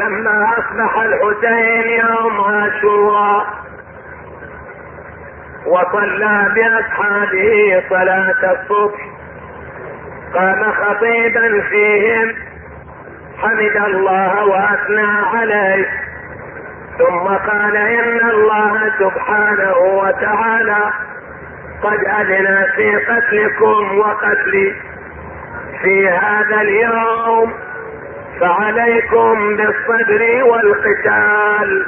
لما أصبح الحسين يوم عاشوراء وصلى بأصحابه صلاة الصبح قام خطيبا فيهم حمد الله وأثنى عليه. ثم قال إن الله سبحانه وتعالى قد أذن في قتلكم وقتلي في هذا اليوم. فعليكم بالصبر والقتال.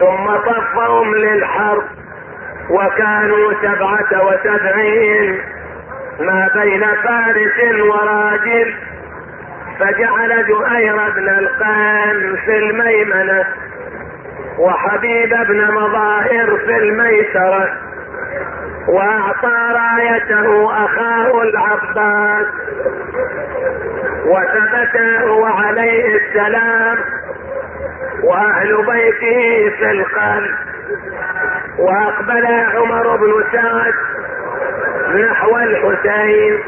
ثم صفهم للحرب وكانوا سبعة وسبعين ما بين فارس وراجل فجعل زهير بن القان في الميمنة وحبيب بن مظاهر في الميسرة وأعطى رايته أخاه العباس. وثبت هو عليه السلام وأهل بيته في القلب وأقبل عمر بن سعد نحو الحسين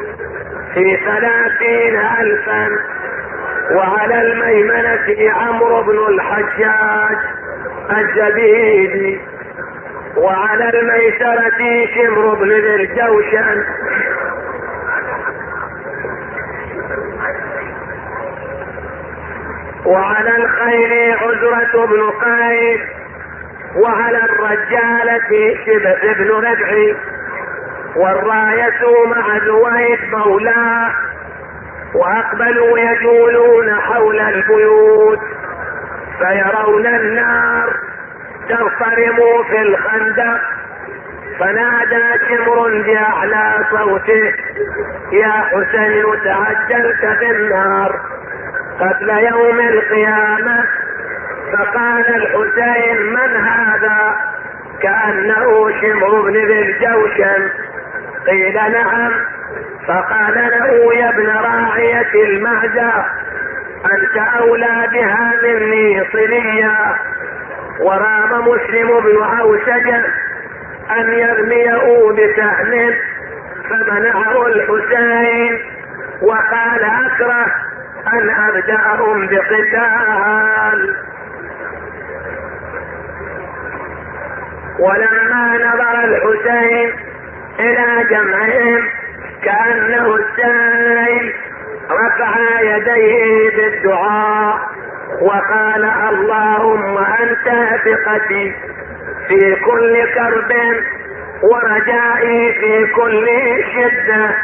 في ثلاثين الفا وعلى الميمنة عمرو بن الحجاج الجبيدي وعلى الميسرة شمر بن ذي الجوشن وعلى الخيل عزرة بن قيس وعلى الرجالة شبه بن ربعي والراية مع زويد مولاه وأقبلوا يجولون حول البيوت فيرون النار ترصرم في الخندق فنادى شمر بأعلى صوته يا حسين تعجلت بالنار قبل يوم القيامة. فقال الحسين من هذا؟ كأنه شمر بن ذي الجوشن قيل نعم. فقال له يا ابن راعية المهجة أنت أولى بها مني صليا ورام مسلم بن عوسجة أن يرميه بسهم فمنعه الحسين. وقال أكره أن أبدأهم بقتال. ولما نظر الحسين إلى جمعهم كأنه السائل رفع يديه بالدعاء وقال اللهم أنت ثقتي في كل كرب ورجائي في كل شدة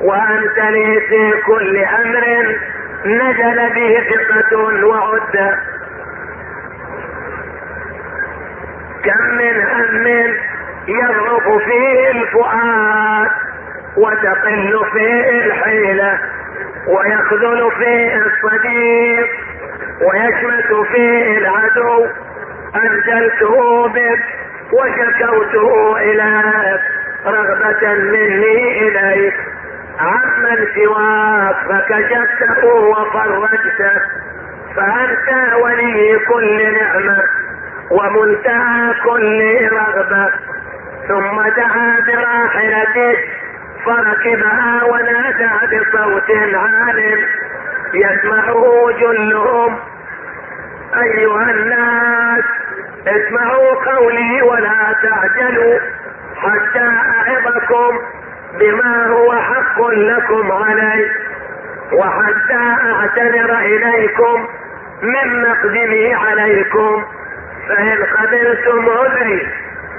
وأنت لي في كل أمر نزل به ثقة وعدة كم من هم يضعف فيه الفؤاد وتقل فيه الحيلة ويخذل فيه الصديق ويشمت فيه العدو. أنزلته بك وشكوته إليك رغبة مني إليك. عمن سواك فكشفته وفرجته فأنت ولي كل نعمة ومنتهى كل رغبة. ثم دعا براحلته فركبها ونادى بصوت عال يسمعه جلهم أيها الناس اسمعوا قولي ولا تعجلوا حتى أعظكم. بما هو حق لكم علي وحتى أعتذر إليكم من مقدمي عليكم فإن قبلتم عذري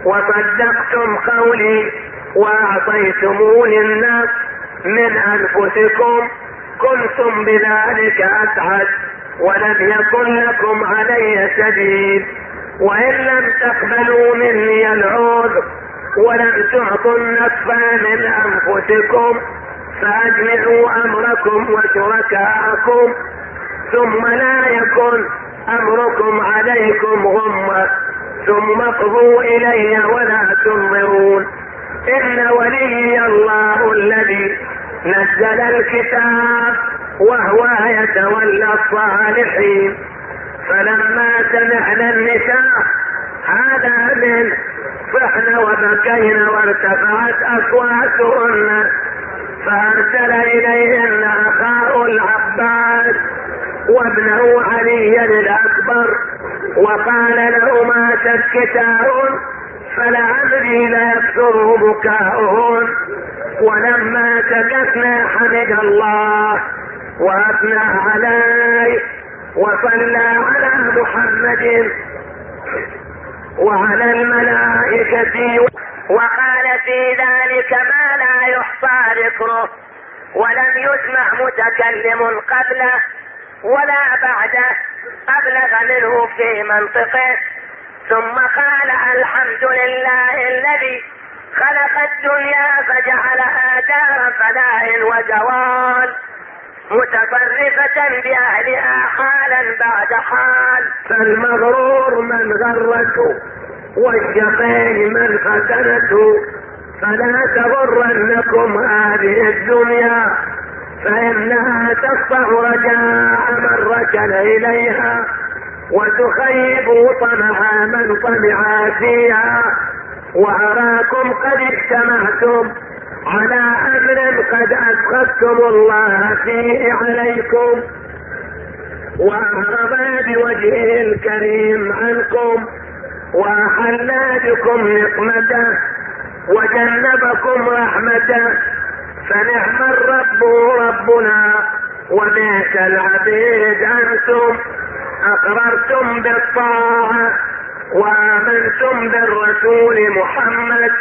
وصدقتم قولي واعطيتموني الناس من أنفسكم كنتم بذلك اسعد ولم يكن لكم علي سبيل وإن لم تقبلوا مني العذر ولم تعطوا النصف من أنفسكم. فأجمعوا أمركم وشركاءكم ثم لا يكن أمركم عليكم غمه ثم اقضوا إلي ولا تنظرون. إن ولي الله الذي نزل الكتاب وهو يتولى الصالحين. فلما سمعنا النساء هذا من صحن وبكين وارتفعت أصواتهن فأرسل إليهن أخاه العباس وابنه عليا الأكبر وقال لهما تسكتاهن فلعمري ليكثر بكاؤهن. ولما سكتنا حمد الله وأثنى عليه وصلى على محمد. وعلى الملائكة وقال في ذلك ما لا يحصى ذكره ولم يسمع متكلم قبله ولا بعده أبلغ منه في منطقه. ثم قال الحمد لله الذي خلق الدنيا فجعلها دار فناء وزوال متصرفة بأهلها حالا بعد حال فالمغرور من غرته والشقي من فتنته فلا تغرنكم هذه الدنيا فإنها تصفع رجاء من ركن إليها وتخيب طمع من طمع فيها. وأراكم قد اجتمعتم على أمر قد أسخطتم الله فيه عليكم وأهرب بوجهه الكريم عنكم وأحل بكم نقمته وجنبكم رحمته فنعم الرب ربنا وبئس العبيد أنتم أقررتم بالطاعة وآمنتم بالرسول محمد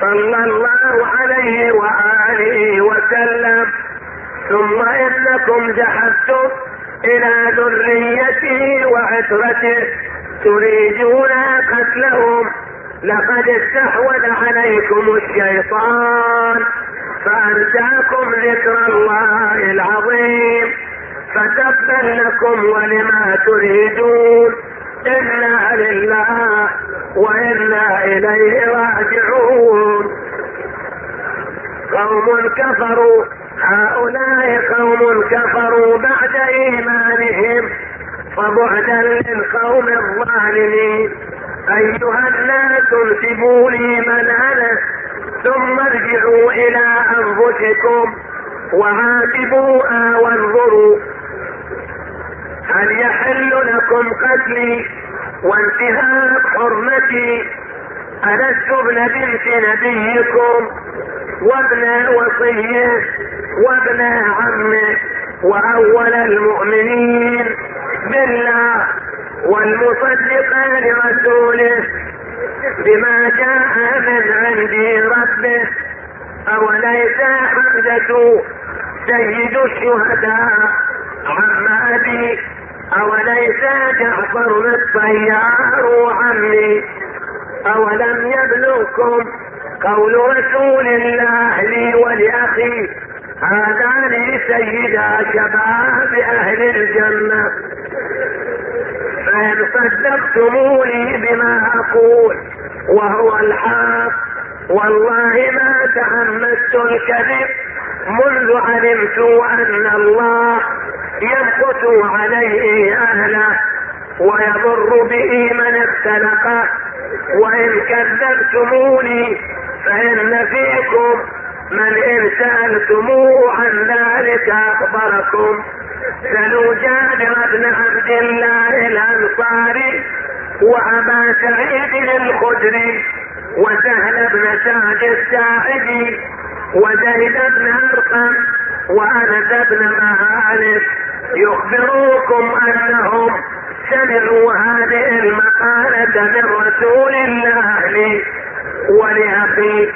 صلى الله عليه وآله وسلم. ثم إنكم ذهبتم إلى ذريته وعترته. تريدون قتلهم. لقد استحوذ عليكم الشيطان. فأنساكم ذكر الله العظيم. فتبا لكم ولما تريدون. إنا لله وإنا إليه راجعون. قوم كفروا هؤلاء قوم كفروا بعد إيمانهم فبعدا للقوم الظالمين. أيها الناس انسبوا لي من أنا ثم ارجعوا إلى أنفسكم وعاتبوا وانظروا هل يحل لكم قتلي وانتهاك حرمتي؟ ألست ابن بنت نبيكم وابن وصيه وابن عمه وأول المؤمنين بالله والمصدق لرسوله بما جاء من عند ربه. أوليس حمزة سيد الشهداء؟ أوليس جعفر الطيار عمي؟ أولم يبلغكم قول رسول الله لي ولأخي؟ هذان سيدا شباب أهل الجنة. فإن صدقتموني بما أقول وهو الحق. والله ما تعمدت الكذب منذ علمت أن الله يمقت عليه أهله ويضر به من اختلقه وإن كذبتموني فإن فيكم من إن سألتموه عن ذلك أخبركم. سلوا جابر بن عبد الله الأنصاري وأبا سعيد الخدري وسهل بن سعد الساعدي وزيد بن أرقم وأنس بن مالك يخبروكم أنهم سمعوا هذه المقالة من رسول الله لي ولأخي.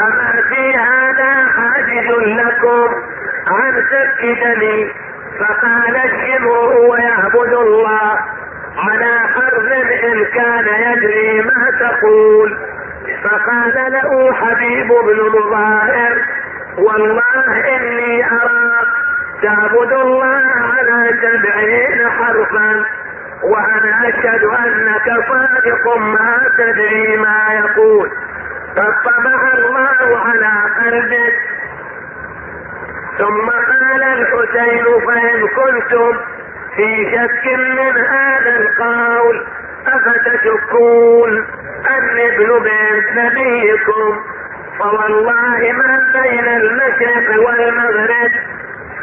أما في هذا حاجز لكم عن سفك دمي فقال الشمر ويعبد الله. على حرف إن كان يدري ما تقول. فقال له حبيب بن مظاهر والله إني أراك تعبد الله على سبعين حرفا وأنا أشهد أنك صادق ما تدري ما يقول. قد طبع الله على قلبك. ثم قال الحسين فإن كنتم في شك من هذا القول أفتشكون أن ابن بنت نبيكم. فوالله ما بين المشرق والمغرب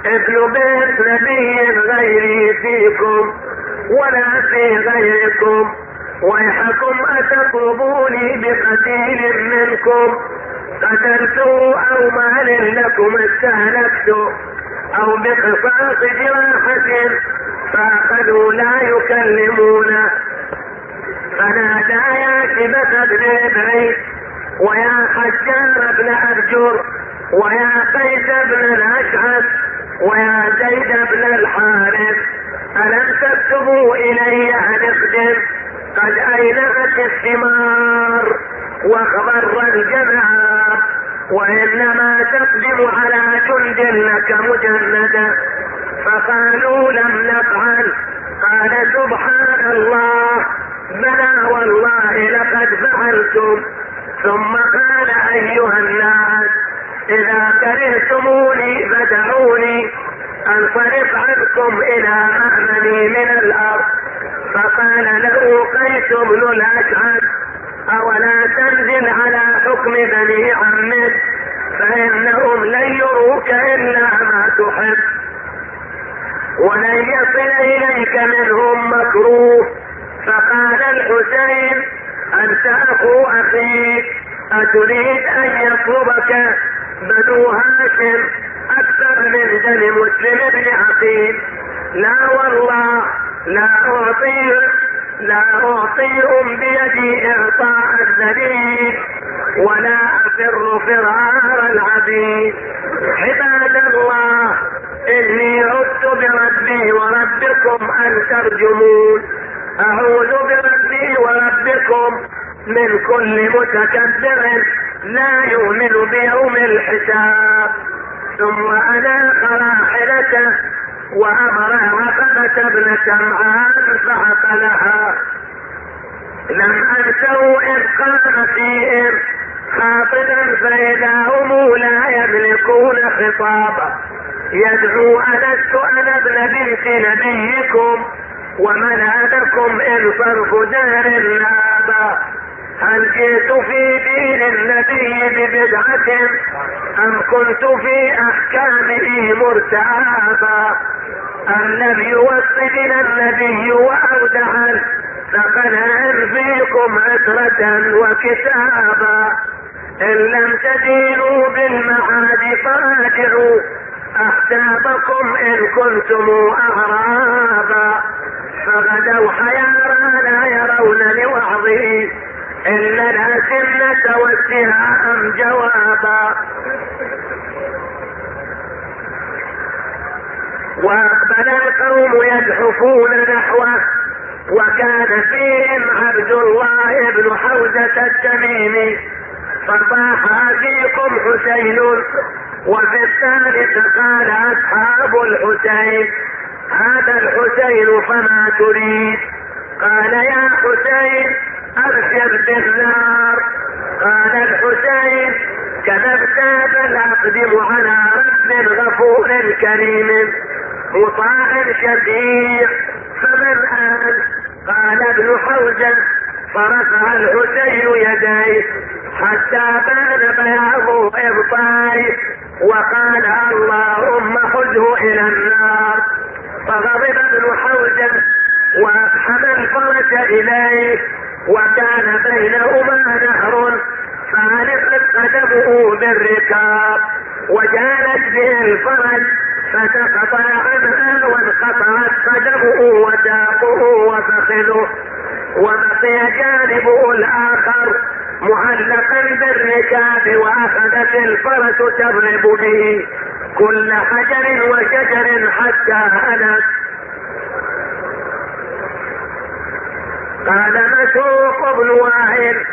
ابن بيت نبي غيري فيكم ولا في غيركم ويحكم أتطلبوني بقتيل منكم؟ قتلته أو مال لكم استهلكته أو بقصاص جراحة فأخذوا لا يكلمونه فنادى يا شبة بن إبريت ويا حجار بن أرجر ويا قيس بن الأشعث ويا زيد بن الحارث ألم تكتبوا إلي أن اخدم؟ قد أينأت الثمار واخضر الجمعات وإنما تقدم على جند لك مجندا فقالوا لم نفعل قال سبحان الله بلى والله لقد فعلتم. ثم قال أيها الناس إذا كرهتموني فدعوني. أنصرف عنكم إلى مأمني من الأرض. فقال له قيس بن الأشعث أولا تنزل على حكم بني عمك فإنهم لن يروك إلا ما تحب. ولن يصل إليك منهم مكروه. فقال الحسين أنت أخو أخيك أتريد أن يطلبك؟ بنو هاشم أكثر من دم مسلم بن عقيل. لا والله لا أعطيهم لا أعطيهم بيدي إعطاء الذليل ولا أفر فرار العبيد. عباد الله إني عدت بربي وربكم أن ترجمون. أعوذ بربي وربكم من كل متكبر. لا يؤمن بيوم الحساب. ثم أناق راحلته وأمر عقبة بن سمعان فعقلها. لم أنسوا إذ قام فيهم خاطبا فإذا هم لا يملكون خطابا يدعو ألست أنا ابن بنت نبيكم وملاذكم إن صرف دار نابا هل جئت في دين النبي ببدعة أم كنت في أحكامه مرتابا أم لم يوصلنا النبي وأودعا فقد فيكم عترة وكتابا. إن لم تدينوا بالمعاد فراجعوا أحسابكم إن كنتم أغرابا. فغدوا حيارى لا يرون لوعظه إلا الأسنة والسهام جوابا. وأقبل القوم يزحفون نحوه وكان فيهم عبد الله بن حوزة التميمي. فصاح فيكم حسين وفي الثالث قال أصحاب الحسين هذا الحسين فما تريد؟ قال يا حسين ابشر بالنار قال الحسين كذبت بل أقدم على رب غفور كريم مطاع شفيع فمن آن قال ابن حوزة فرفع الحسين يديه حتى بان بياض ابطاله وقال اللهم خذه إلى النار. فغضب ابن حوزة الفرس إليه وكان بينهما نهر فعلقت قدمه بالركاب وجالت به الفرس فتقطع عنها وانقطعت قدمه وساقه وفخذه وبقي جانبه الآخر معلقا بالركاب وأخذت الفرس تضرب به كل حجر وشجر حتى هلك قال مسروق بن وائل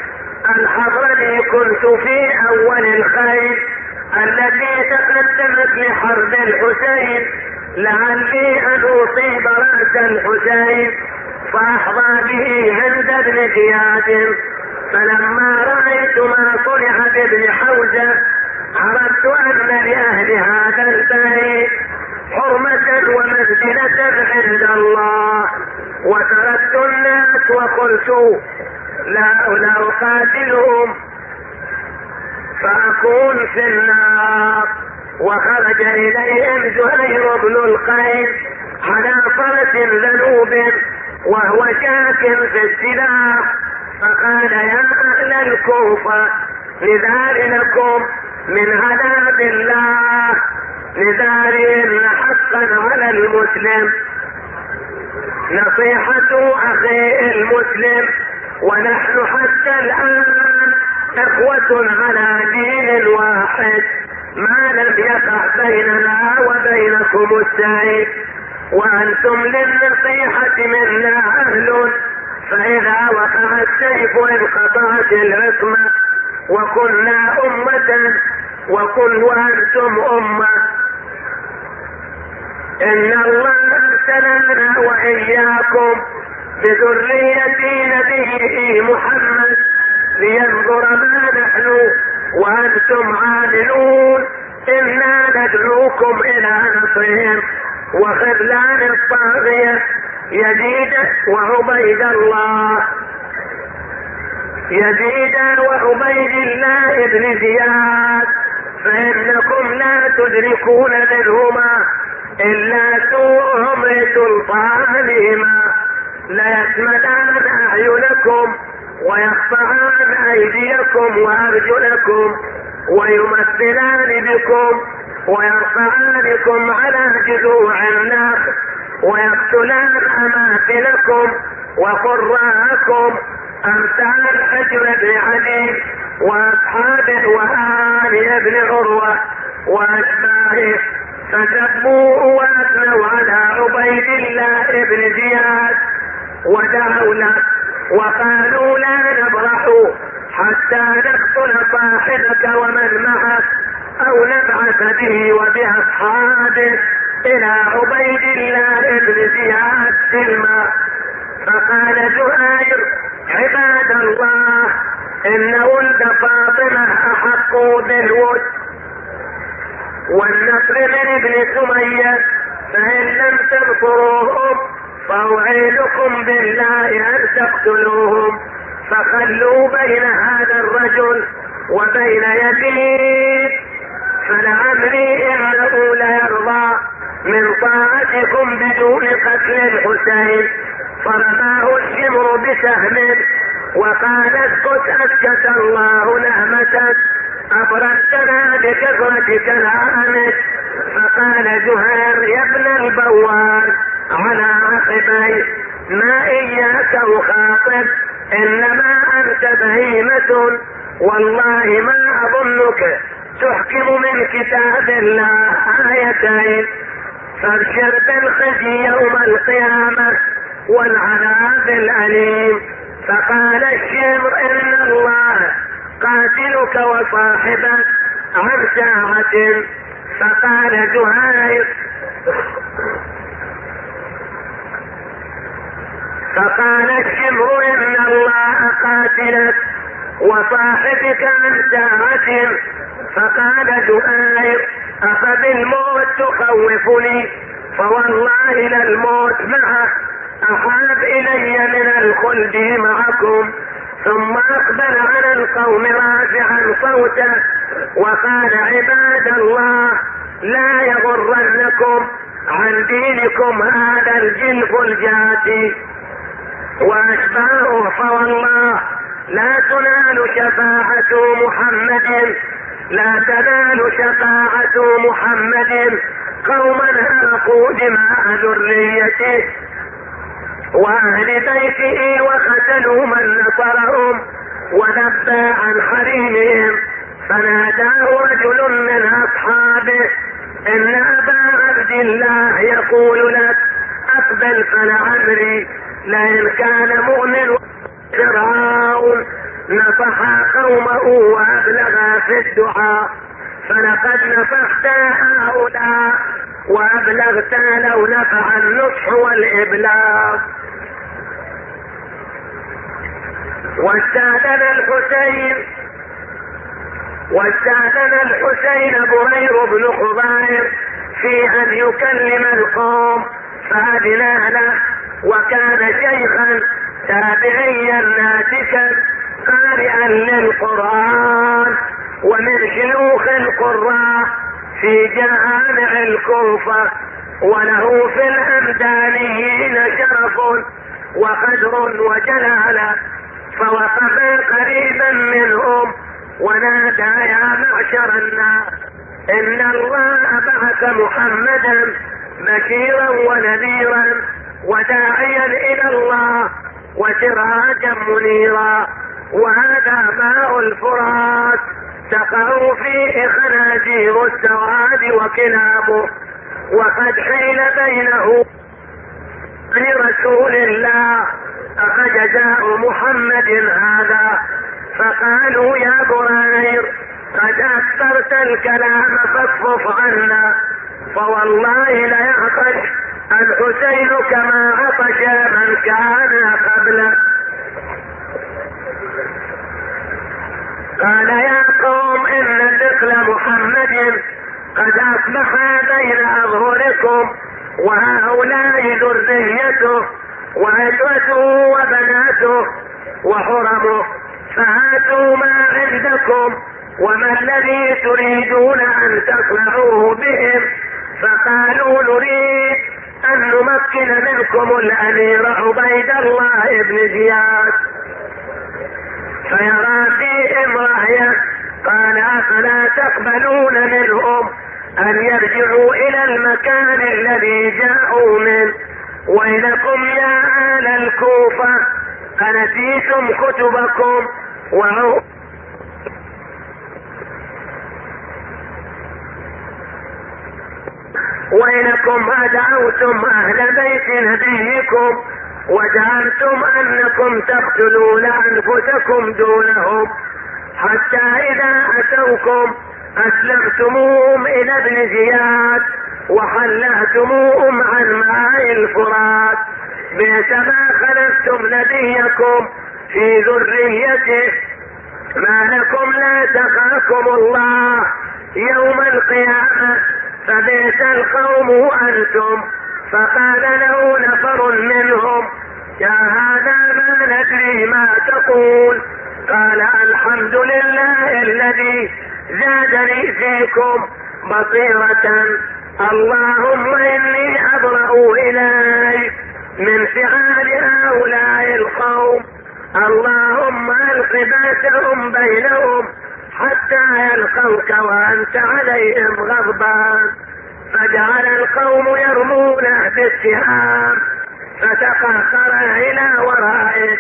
الحضرمي كنت في أول الخيل. التي تقدمت لحرب الحسين. لعلي أن أصيب رأس الحسين. فأحظى به عند ابن زياد. فلما رأيت ما صنع بابن حوزة عرفت أن لاهل هذا البيت حرمة ومنزلة عند الله. وتركت الناس وقلت لا لا أقاتلهم. فأكون في النار. وخرج إليهم زهير بن القيس على فرس ذنوب وهو شاك في السلاح. فقال يا أهل الكوفة لذار لكم من عذاب الله. لذار حقا على المسلم. نصيحة أخي المسلم ونحن حتى الآن إخوة على دين واحد ما لم يقع بيننا وبينكم السعيد وأنتم للنصيحة منا أهل. فإذا وقع السيف انقطعت العصمة. وكنا أمة وكن وأنتم أمة. إن الله أرسلنا وإياكم بذرية نبيه محمد لينظر ما نحن وأنتم عاملون. إنا ندعوكم إلى نصرهم. وخذلان الطاغية يزيد وعبيد الله. يزيد وعبيد الله بن زياد. فإنكم لا تدركون منهما إلا سوءهم لسلطانهما ليسمدان أعينكم ويقطعان أيديكم وأرجلكم ويمثلان بكم ويرفعانكم على جذوع النخل ويقتلان أماثلكم وقراءكم أمثال حجر بن علي وأصحابه وآل بن عروة وأشباهه فسبوا وأثنوا على عبيد الله بن زياد ودعوا له وقالوا لا نبرح حتى نقتل صاحبك ومن معك أو نبعث به وبأصحابه إلى عبيد الله بن زياد سلما فقال زهير عباد الله ان ولد فاطمة أحق بالود والنصر من ابن سمية فإن لم تنصروهم فأوعدكم بالله أن تقتلوهم. فخلوا بين هذا الرجل وبين يزيد فلعمري إنه ليرضى من طاعتكم بدون قتل الحسين. فرماه الشمر بسهم وقال اسكت اسكت الله نعمتك أبرزتنا بكثرة كلامك فقال زهير يا ابن البواب على عقبي ما إياك أخاطب إنما أنت بهيمة. والله ما أظنك تحكم من كتاب الله آيتين. فابشر بالخزي يوم القيامة. والعذاب الأليم. فقال الشمر إن الله قاتلك وصاحبك عن ساعة فقال زهير فقال الشمر إن الله قاتلك وصاحبك عن ساعة فقال زهير أفبالموت تخوفني؟ فوالله للموت معه. احاب إلي من الخلد معكم ثم أقبل على القوم رافعا صوته وقال عباد الله لا يغرنكم عن دينكم هذا الجلف الجاتي. وأشباهه فوالله لا تنال شفاعة محمد لا تنال شفاعة محمد قوما هلقوا دماء ذريته وأهل بيته وقتلوا من نصرهم ونبى عن حريمهم. فناداه رجل من أصحابه إن أبا عبد الله يقول لك أقبل فلعمري لئن كان مؤمن فرعون نصح قومه وأبلغ في الدعاء. فلقد نصحت هؤلاء وأبلغت لو نفع النصح والإبلاغ. واستأذن الحسين واستأذن الحسين برير بن خضير في أن يكلم القوم فأذن له وكان شيخا تابعيا ناسكا قارئا للقرآن. ومن شيوخ القراء في جامع الكوفة وله في الأمدانيين شرف وقدر وجلالة فوقف قريبا منهم ونادى يا معشر الناس إن الله بعث محمدا بشيرا ونذيرا وداعيا إلى الله وسراجا منيرا وهذا ماء الفرات. تقع فيه خنازير السواد وكلابه وقد حيل بينه لرسول الله أفجزاء محمد هذا فقالوا يا برير قد أكثرت الكلام فاصفف عنا فوالله ليعطش الحسين كما عطش من كان قبله. قال يا قوم إن ذكر محمد قد أصبح بين أظهركم وهؤلاء ذريته وعشرته وبناته وحرمه. فهاتوا ما عندكم وما الذي تريدون أن تصنعوه بهم؟ فقالوا نريد أن نمكن منكم الأمير عبيد الله بن زياد. فيرى فيهم رأيه قال افلا تقبلون منهم أن يرجعوا إلى المكان الذي جاءوا منه ويلكم يا آل الكوفة أنسيتم كتبكم وعو ويلكم أدعوتم أهل بيت نبيكم وجعلتم أنكم تقتلون أنفسكم دونهم حتى إذا أتوكم أسلمتموهم إلى ابن زياد وحلهتموهم عن ماء الفرات. بئس ما خلفتم نبيكم في ذريته. ما لكم لا تخافكم الله يوم القيامة. فبئس القوم أنتم فقال له نفر منهم يا هذا ما ندري ما تقول. قال الحمد لله الذي زادني فيكم بصيرة. اللهم إني أبرأ إليك من فعال هؤلاء القوم. اللهم ألق باسهم بينهم حتى يلقوك وأنت عليهم غضبان. فجعل القوم يرمونه بالسهام فتقهقر إلى ورائه.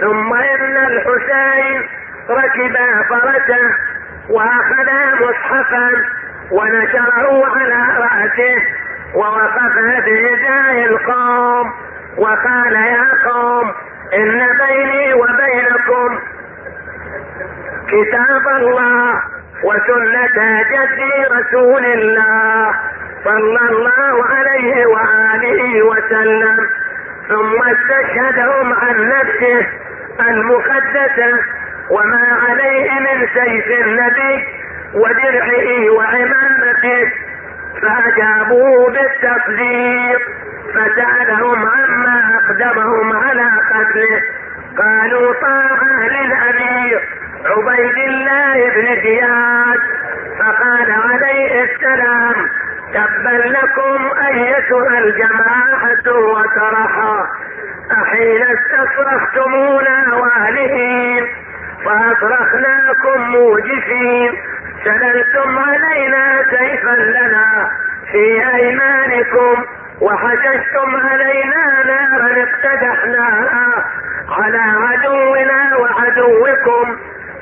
ثم إن الحسين ركب فرسه وأخذ مصحفا ونشره على رأسه. ووقف بإزاء القوم. وقال يا قوم إن بيني وبينكم كتاب الله. وسنة جدي رسول الله صلى الله عليه وآله وسلم. ثم استشهدهم عن نفسه المقدسة وما عليه من سيف النبي ودرعه وعمامته فأجابوه بالتصديق فسألهم عما أقدمهم على قتله. قالوا طاعة للأمير عبيد الله بن زياد فقال عليه السلام تبا لكم أيتها الجماعة وترحا أحين استصرختمونا والهين فأصرخناكم موجفين سللتم علينا سيفا لنا في أيمانكم وحششتم علينا نارا اقتدحناها على عدونا وعدوكم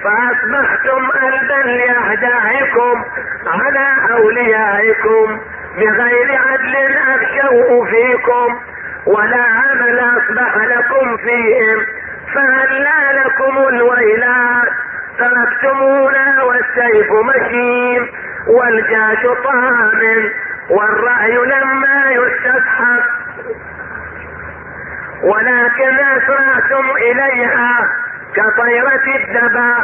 فأصبحتم قلبا لاعدائكم على أوليائكم بغير عدل افشوا فيكم ولا عمل أصبح لكم فيهم فهلا لكم الويلات تركتمونا والسيف مشيم والجاش طامن والرأي لما يستصحب ولكن أسرعتم إليها كطيرة الدبا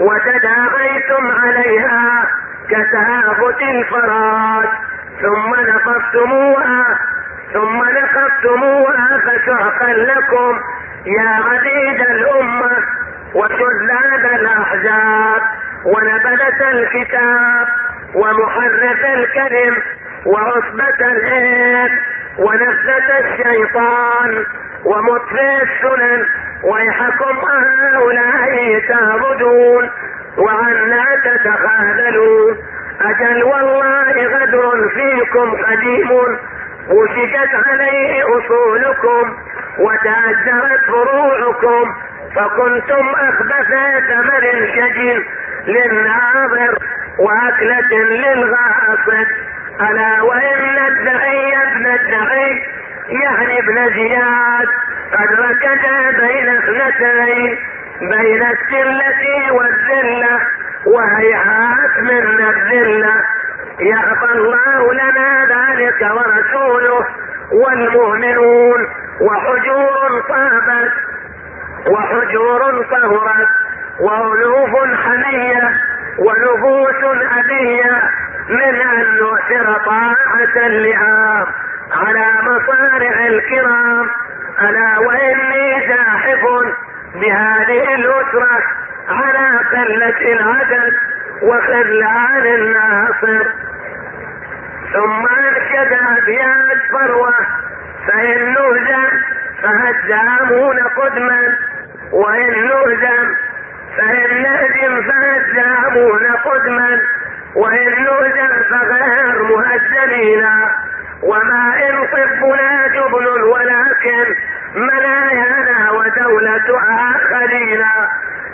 وتداعيتم عليها كتهافت الفراش ثم نقضتموها ثم نقضتموها فشعقا لكم يا عبيد الأمة وشذاذ الأحزاب ونبذة الكتاب ومحرف الكلم وعصبة الهيد ونفسة الشيطان ومطفئ السنن ويحكم هؤلاء تعبدون وعنا تتخاذلون أجل والله غدر فيكم قديم وشكت عليه أصولكم وتأجرت فروعكم فكنتم أخبث ثمر شجن للناظر وأكلة للغاصب. ألا وإن الدعي ابن الدعي يعني ابن زياد قد ركد بين اثنتين بين السلة والذلة وهيهات من الذلة. يعطى الله لنا ذلك ورسوله والمؤمنون وحجور طابت وحجور طهرت وألوف حمية ونفوس أبية. من أن نؤثر طاعة اللئام على مصارع الكرام. ألا وإني زاحف بهذه الأسرة. على قلة العدد وخذلان الناصر. ثم أنشد أبيات فروة فإن نهزم فهزامون قدما. وإن نهزم فإن نهزم فهزامون قدما. وإن نهزم فغير مهزمين وما إن طبنا جبن ولكن منايانا ودولة آخرين.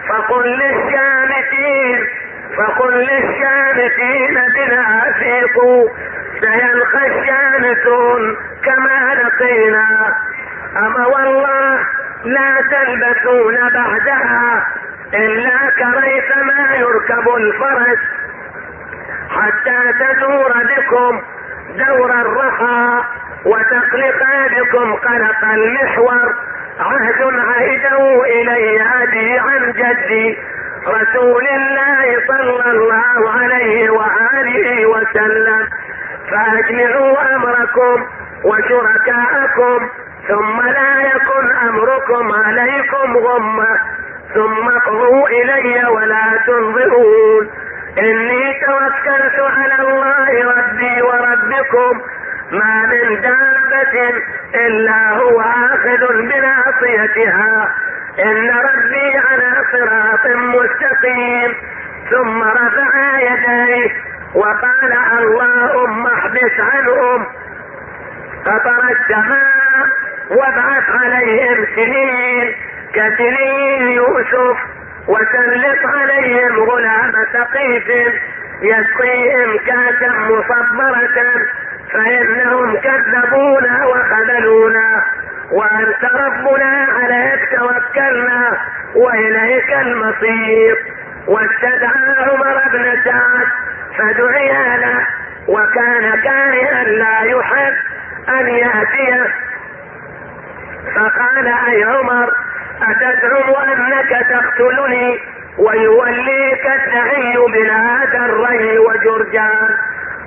فقل للشامتين فقل للشامتين بنا أفيقوا سيلقى الشامتون كما لقينا. أما والله لا تلبسون بعدها إلا كريث ما يركب الفرس حتى تدور بكم دور الرخاء وتقلق بكم قلق المحور. عهد عهده إلي أبي عن جدي رسول الله صلى الله عليه وآله وسلم. فأجمعوا أمركم وشركاءكم ثم لا يكن أمركم عليكم غمة. ثم اقضوا إلي ولا تنظرون. إني توكلت على الله ربي وربكم ما من دابة إلا هو آخذ بناصيتها. إن ربي على صراط مستقيم. ثم رفع يديه وقال اللهم احبس عنهم. قطر السماء وابعث عليهم سنين كسنين يوسف وسلط عليهم غلام ثقيف. يسقيهم كاسا مصبرة فإنهم كذبونا وخذلونا. وأنت ربنا عليك توكلنا وإليك المصير. واستدعى عمر بن سعد فدعي له وكان كارها لا يحب أن يأتيه. فقال أي عمر؟ أتزعم أنك تقتلني ويوليك الدعي بلاد الري وجرجان.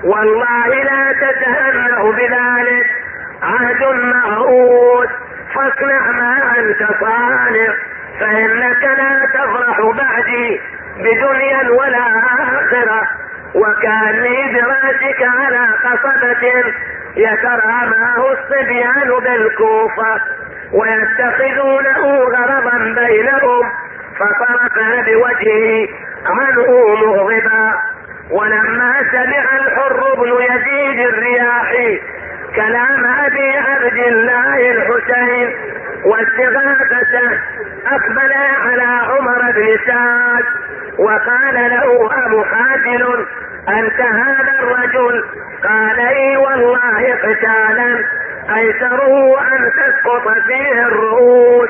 والله لا تتهنأ بذلك. عهد معهود فاصنع ما أنت صانع. فإنك لا تفرح بعدي بدنيا ولا آخرة. وكأني برأسك على قصبة يتراماه الصبيان بالكوفة. ويتخذونه غرضا بينهم فصرف بوجهه عنه مغضبا. ولما سمع الحر بن يزيد الرياحي كلام أبي عبد الله الحسين واستغاثته أقبل على عمر بن سعد وقال له أبو حاتل أنت هذا الرجل؟ قال إي والله قتالا. ايسره أن تسقط فيه الرؤوس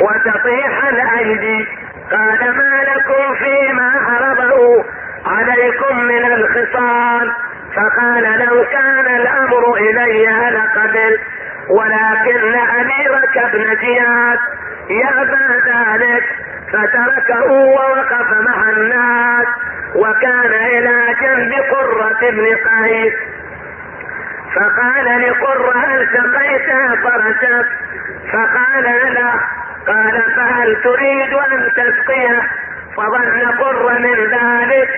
وتطيح الأيدي. قال ما لكم فيما عرضه عليكم من الخصال فقال لو كان الأمر إلي لقبل ولكن أميرك ابن زياد يأبى ذلك فتركه ووقف مع الناس وكان إلى جنب قرة بن قيس. فقال لقرة هل سقيت فرسك فقال لا. قال فهل تريد أن تسقيه؟ فظن قر من ذلك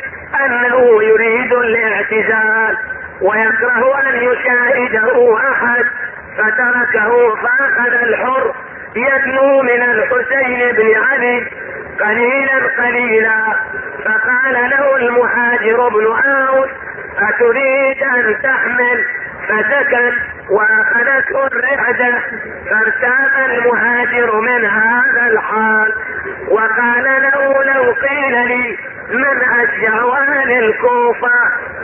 أنه يريد الاعتزال ويكره أن يشاهده أحد. فتركه فأخذ الحر يدنو من الحسين بن علي قليلا قليلا. فقال له المهاجر بن أوس أتريد أن تحمل؟ فسكت واخذته الرعدة فارتاق المهاجر من هذا الحال. وقال له لو قيل لي من اشجع أهل الكوفة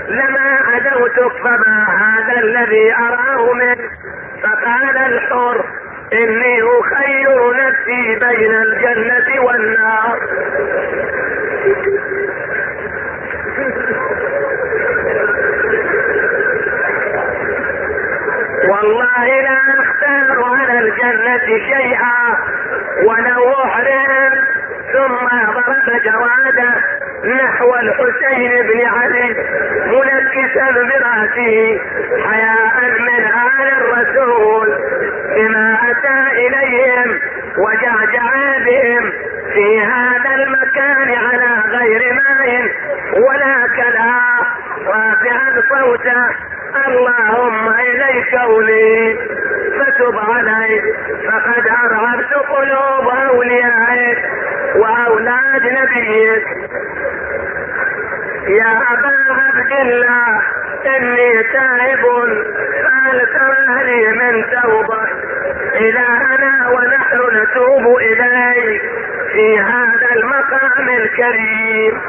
لما عدوتك فما هذا الذي أراه منك؟ فقال الحر إني أخير نفسي بين الجنة والنار. والله لا أختار على الجنة شيئا ولو احرم ثم ضرب جواده نحو الحسين بن علي منكسا برأسه حياء من آل الرسول بما أتى إليهم وجعجع بهم في هذا المكان على غير ماء ولا كلا رافعا صوته اللهم إليك اولي فتب علي فقد ارهبت قلوب أوليائك وأولاد نبيك. يا أبا عبد الله إني تائب فهل ترى لي من توبة؟ الهنا ونحن نتوب إليك في هذا المقام الكريم.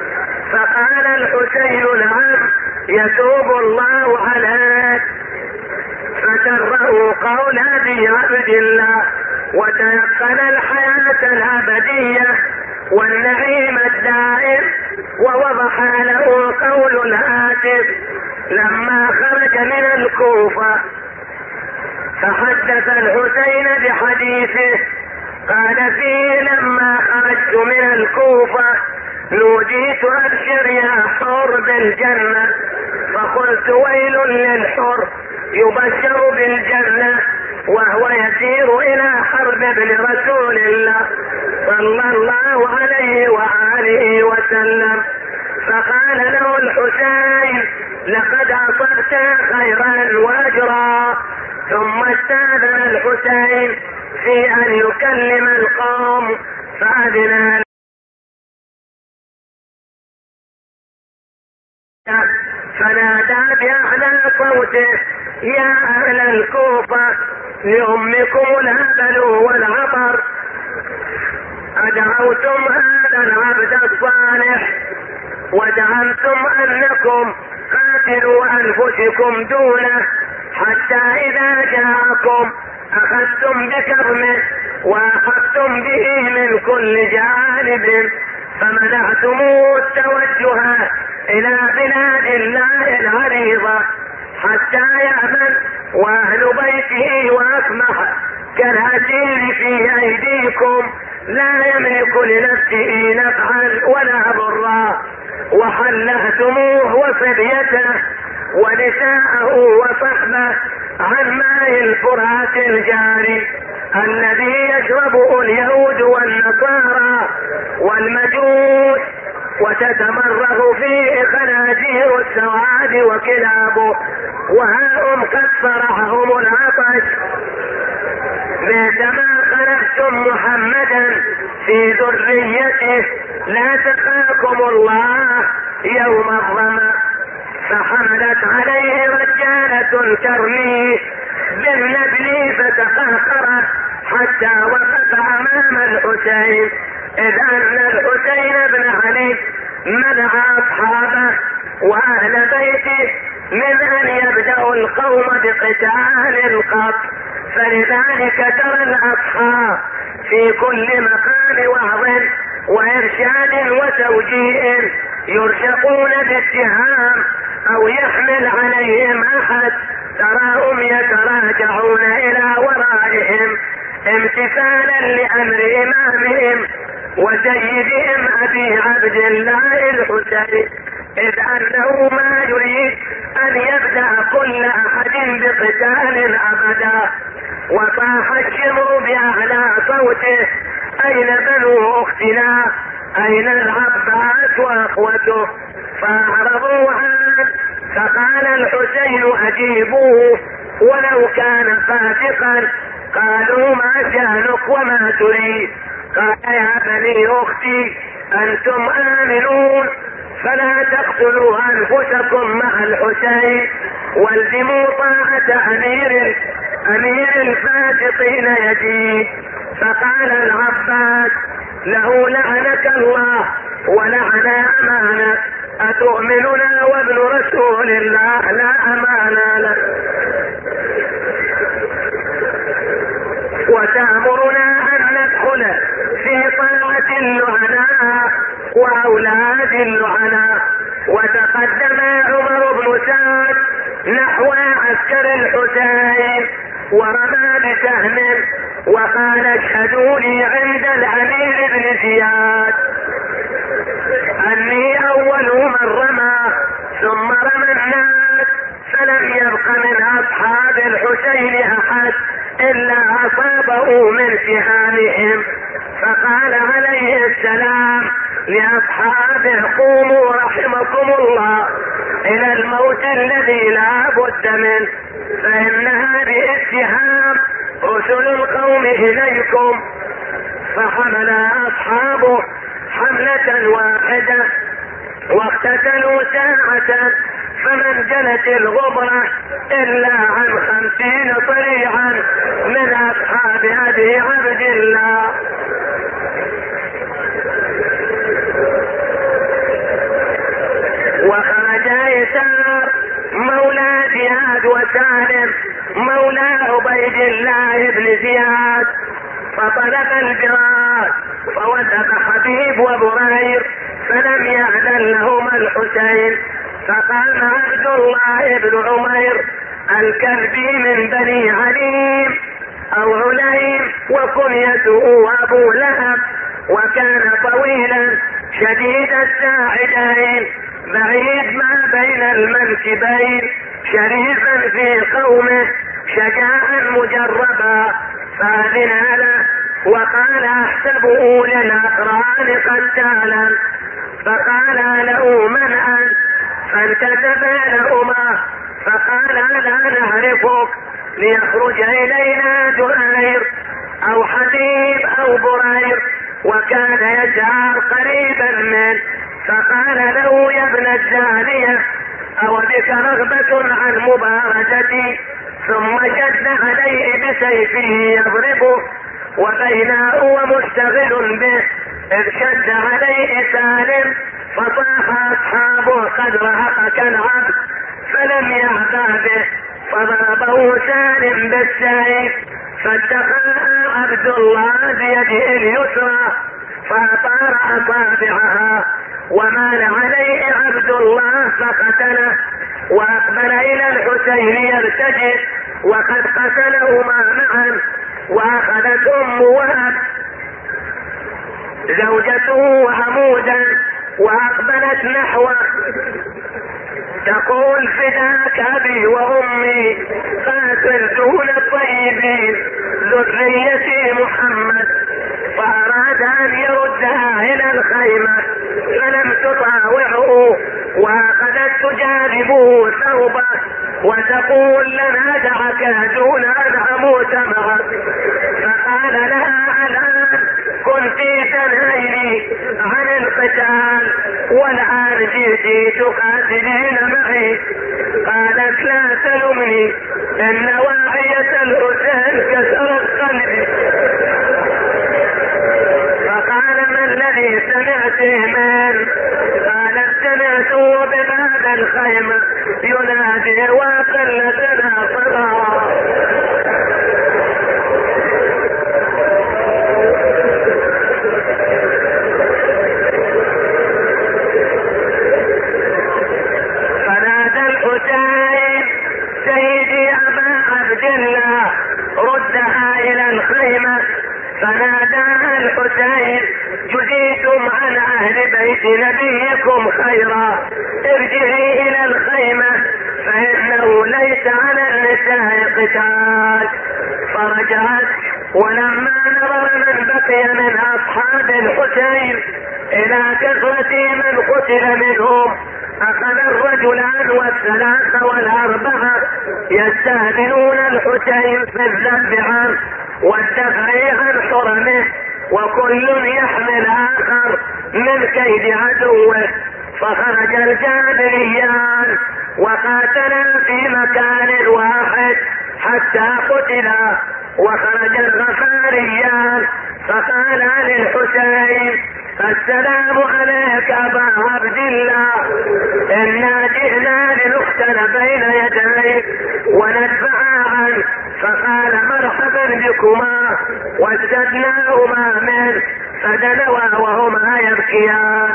فقال الحسين نعم يتوب الله عليك. فسره قول أبي عبد الله وتيقن الحياة الأبدية والنعيم الدائم ووضح له قول الهاتف لما خرج من الكوفة. فحدث الحسين بحديثه قال فيه لما خرجت من الكوفة نوديت أبشر يا حر بالجنة فقلت ويل للحر يبشر بالجنة وهو يسير إلى حرب ابن رسول الله صلى الله عليه وآله وسلم. فقال له الحسين لقد أصبت خيرا واجرا ثم استاذن الحسين في أن يكلم القوم فأذن فنادى بأعلى صوته يا أهل الكوفة لأمكم الهبل والعبر أدعوتم هذا العبد الصالح وزعمتم أنكم قاتلوا أنفسكم دونه. حتى إذا جاءكم أخذتم بكرمه وأخذتم به من كل جانب. فمنعتموه التوجه إلى بلاد الله العريضة حتى يأمن وأهل بيته واصبح كالهزيل في أيديكم لا يملك لنفسه نفعا ولا ضرا. وحلهتموه وصبيته ونساءه وصحبه عن ماء الفرات الجاري الذي والمجوس وتتمرغ فيه خنازير السواد وكلابه وها هم قد صرعهم العطش. بعدما خلقتم محمدا في ذريته لا تخاكم الله يوم الظما. فحملت عليه رجالة ترميه بالنبل فتقهقر حتى وقف أمام الحسين. إذ أن الحسين بن علي منع أصحابه وأهل بيته من أن يبدأوا القوم بقتال القط فلذلك ترى الأصحاب في كل مقام وعظ وإرشاد وتوجيه يرشقون باتهام أو يحمل عليهم أحد تراهم يتراجعون إلى ورائهم امتثالا لأمر إمامهم. وسيدهم أبي عبد الله الحسين إذ أنه ما يريد أن يبدأ كل أحد بقتال أبدا. وصاح الشمر بأعلى صوته أين بنو أختنا؟ أين العباس وأخوته؟ فأعرضوا عنه فقال الحسين أجيبوه ولو كان فاسقا. قالوا ما شأنك وما تريد؟ قال يا بني أختي أنتم آمنون. فلا تقتلوا أنفسكم مع الحسين والزموا طاعة أمير أمير الفاسقين يزيد فقال العباس له لعنك الله ولعن أمانك أتؤمننا وابن رسول الله لا أمان لك. وتأمرنا أن ندخل في طاعة اللعناء وأولاد اللعناء وتقدم عمر بن سعد نحو عسكر الحسين ورمى بسهم وقال اشهدوا لي عند الأمير بن زياد. أني أول من رمى ثم رمى الناس فلم يبق من أصحاب الحسين أحد إلا أصابه من سهامهم. فقال عليه السلام لاصحابه قوموا رحمكم الله إلى الموت الذي لا بد منه فإن هذه السهام رسل القوم إليكم. فحمل أصحابه حملة واحدة واقتتلوا ساعة فمن جلت الغبرة إلا عن خمسين طريعا من أصحاب أبي عبد الله. وخرج يسار مولى زياد وسالم مولى عبيد الله بن زياد. فطلب البراد فوثق حبيب وبرير فلم يأذن لهما الحسين. فقام عبد الله بن عمير الكلبي من بني عليم أو عليم وكنيته أبو لهب وكان طويلا شديد الساعدين بعيد ما بين المنكبين شريفا في قومه شجاعا مجربا فاذن له وقال احسبه للاقران قتالا. فقال له من أنت؟ فانتسب لهما فقال لا نعرفك ليخرج إلينا جرير أو حبيب أو برير وكان يجعل قريبا منه فقال له يا ابن الزانية أو بك رغبة عن مبارزتي؟ ثم شد عليه بسيفه يضربه وبينا هو مشتغل به. إذ شد عليه سالم فطاح اصحابه قد رهق كالعبد فلم يعبى به فضربه سالم بالسيف فاتقى عبد الله بيده اليسرى فأطار أصابعها. ومال عليه عبد الله فقتله. وأقبل إلى الحسين يرتجف وقد قتلهما معا. وأخذت أم وهب زوجته عمودا وأقبلت نحوه. تقول فداك أبي وأمي قاتل دون الطيبين ذريتي محمد. فاراد ان يردها إلى الخيمة فلم تطاوعه وأخذت تجانبه ثوبه وتقول لن ادعك دون أن أموت معك فقال لها الان كنت تنهيني عن القتال والآن جئت تقاتلين معي. قالت لا تلمني إن واعية الحسين كسرت قلبي فقال ما الذي سمعته من قالت سمعته بباب الخيمة؟ ينادي وقلتنا صغارا فناداها الحسين جزيتم عن أهل بيت نبيكم خيرا ارجعي إلى الخيمة فإنه ليس على النساء قتال. فرجعت ولما نظر من بقي من أصحاب الحسين إلى كثرة من قتل منهم أخذ الرجلان والثلاثة والأربعة يستهدئون الحسين في الذب عنه والدفع عن حرمه وكل يحمل آخر من كيد عدوه. فخرج الجابريان وقاتلا في مكان واحد حتى قتلا. وخرج الغفاريان فقال للحسين السلام عليك أبا عبد الله. إنا جئنا لنقتل بين يديك وندفع عنك فقال مرحبا بكما. وازددناهما منه فدنوا وهما يبكيان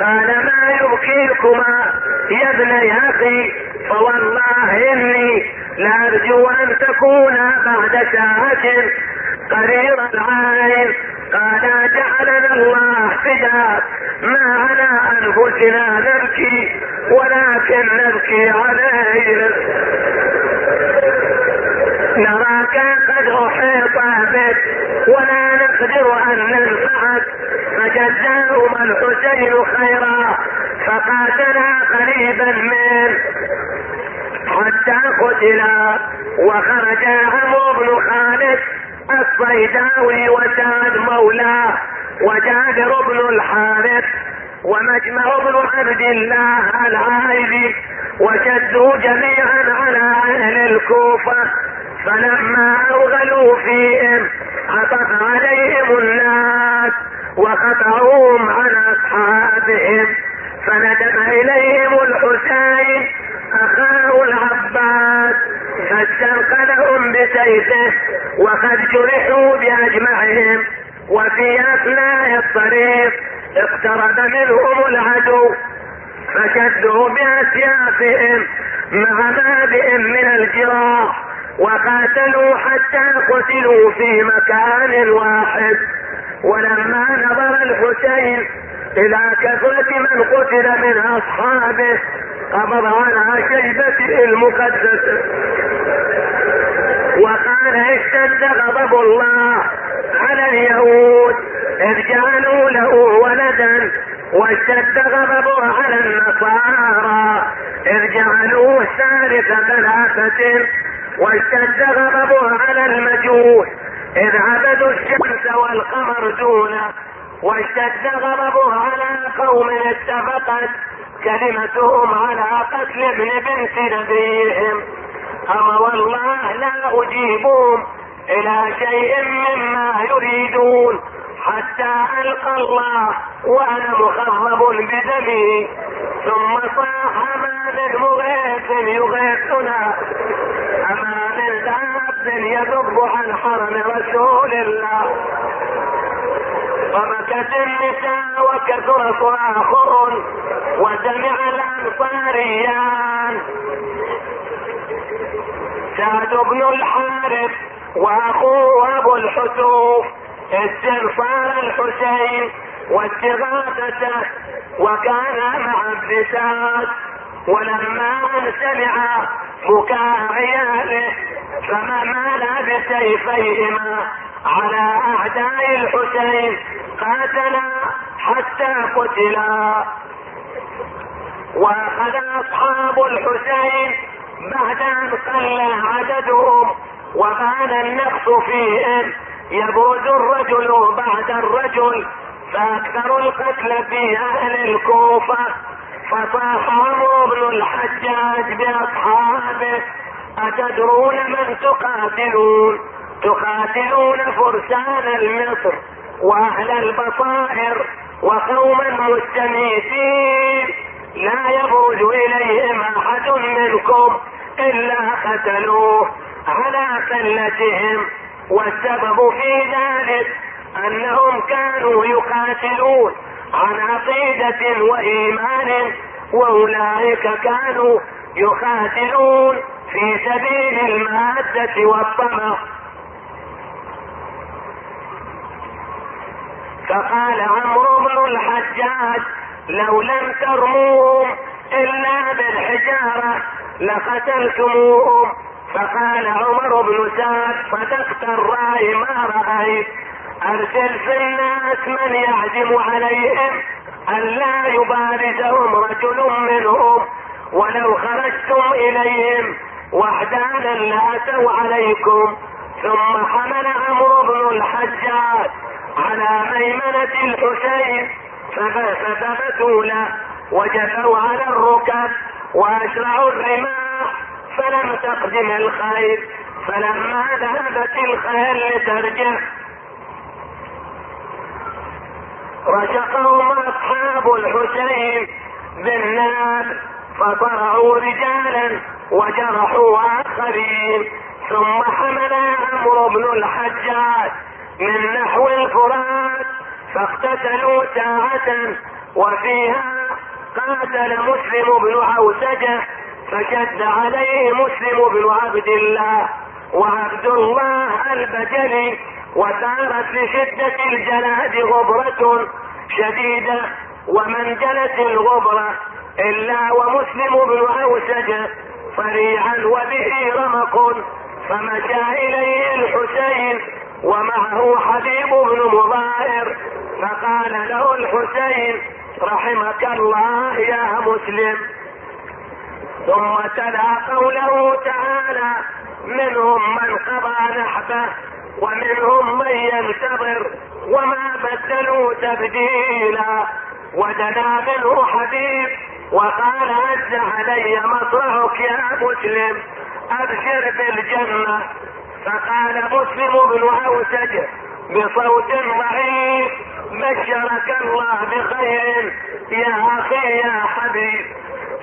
قال ما يبكيكما يا ابني أخي؟ فوالله إني لأرجو أن تكونا بعد ساعة قرير العين قال جعلنا الله فداك ما على أنفسنا نبكي ولكن نبكي عليه نراك قد أحيط بك ولا نقدر أن ننفعك. فجزاهما الحسين خيرا فقاتلا قريبا منه حتى قتلا وخرج عمرو بن خالد. الصيداوي وسعد مولاه وجابر بن الحارث ومجمع بن عبد الله العائلي وشدوا جميعا على أهل الكوفة فلما اوغلوا فيهم عطف عليهم الناس وقطعوهم عن أصحابهم فندب إليهم الحسين أخاه العباس فاستنقذهم بسيفه وقد جرحوا بأجمعهم. وفي أثناء الطريق اقترب منهم العدو فشدوا بأسيافهم مع باب من الجراح وقاتلوا حتى قتلوا في مكان واحد. ولما نظر الحسين إلى كثرة من قتل من أصحابه قبض على شيبته المقدسة وقال اشتد غضب الله على اليهود. إذ جعلوا له ولدا واشتد غضبه على النصارى. إذ جعلوه ثالث ثلاثة واشتد غضبه على المجوس. إذ عبدوا الشمس والقمر دونه واشتد غضبه على قوم اتفقت. كلمتهم على قتل ابن بنت نبيهم أما والله لا أجيبهم إلى شيء مما يريدون حتى ألقى الله وأنا مخضب بدمي. ثم صاح ما من مغيث يغيثنا أما من ذاب يذب عن حرم رسول الله. وبكت النساء وكثر صراخهم وسمع الأنصاريان. سعد بن الحارث واخوه أبو الحسوف استنصار الحسين واستغاثته وكان مع الرسالة ولما سمع بكاء عياله فما مال بسيفيهما على أعداء الحسين قاتلا حتى قتلا. وأخذ أصحاب الحسين بعد أن قل عددهم وبان النقص فيهم. يبرز الرجل بعد الرجل فأكثر القتل في أهل الكوفة. فصاح عمرو بن الحجاج بأصحابه أتدرون من تقاتلون؟ تقاتلون فرسان المصر وأهل البصائر وقوما مستميتين. لا يبرز إليهم أحد منكم إلا قتلوه على قلتهم. والسبب في ذلك أنهم كانوا يقاتلون عن عقيدة وإيمان وأولئك كانوا يقاتلون في سبيل المادة والطمع. فقال عمرو بن الحجاج لو لم ترموهم إلا بالحجارة لقتلتموهم. فقال عمر بن سعد صدقت الرأي ما رأيت. أرسل في الناس من يعزم عليهم أن لا يبارزهم رجل منهم ولو خرجتم إليهم وحدانا لأتوا عليكم. ثم حمل عمرو بن الحجاج على ميمنة الحسين فثبتوا له وجثوا على الركب وأشرعوا الرماح فلم تقدم الخيل فلما ذهبت الخيل لترجع رشقهم أصحاب الحسين بالنار فطرعوا رجالا وجرحوا آخرين. ثم حمل عمرو بن الحجاج من نحو الفرات فاقتتلوا ساعة وفيها قاتل مسلم بن عوسجة فشد عليه مسلم بن عبد الله وعبد الله البجلي وسارت لشدة الجلاد غبرة شديدة ومن جلت الغبرة إلا ومسلم بن أوسج صريعا وبه رمق فمشى إليه الحسين ومعه حبيب بن مظاهر فقال له الحسين رحمك الله يا مسلم. ثم تلا قوله تعالى منهم من قضى نحبه ومنهم من ينتظر وما بدلوا تبديلا. ودنا منه حبيب وقال عز علي مصرعك يا مسلم أبشر بالجنة. فقال مسلم بن أوسج بصوت ضعيف بشرك الله بخير يا أخي يا حبيب.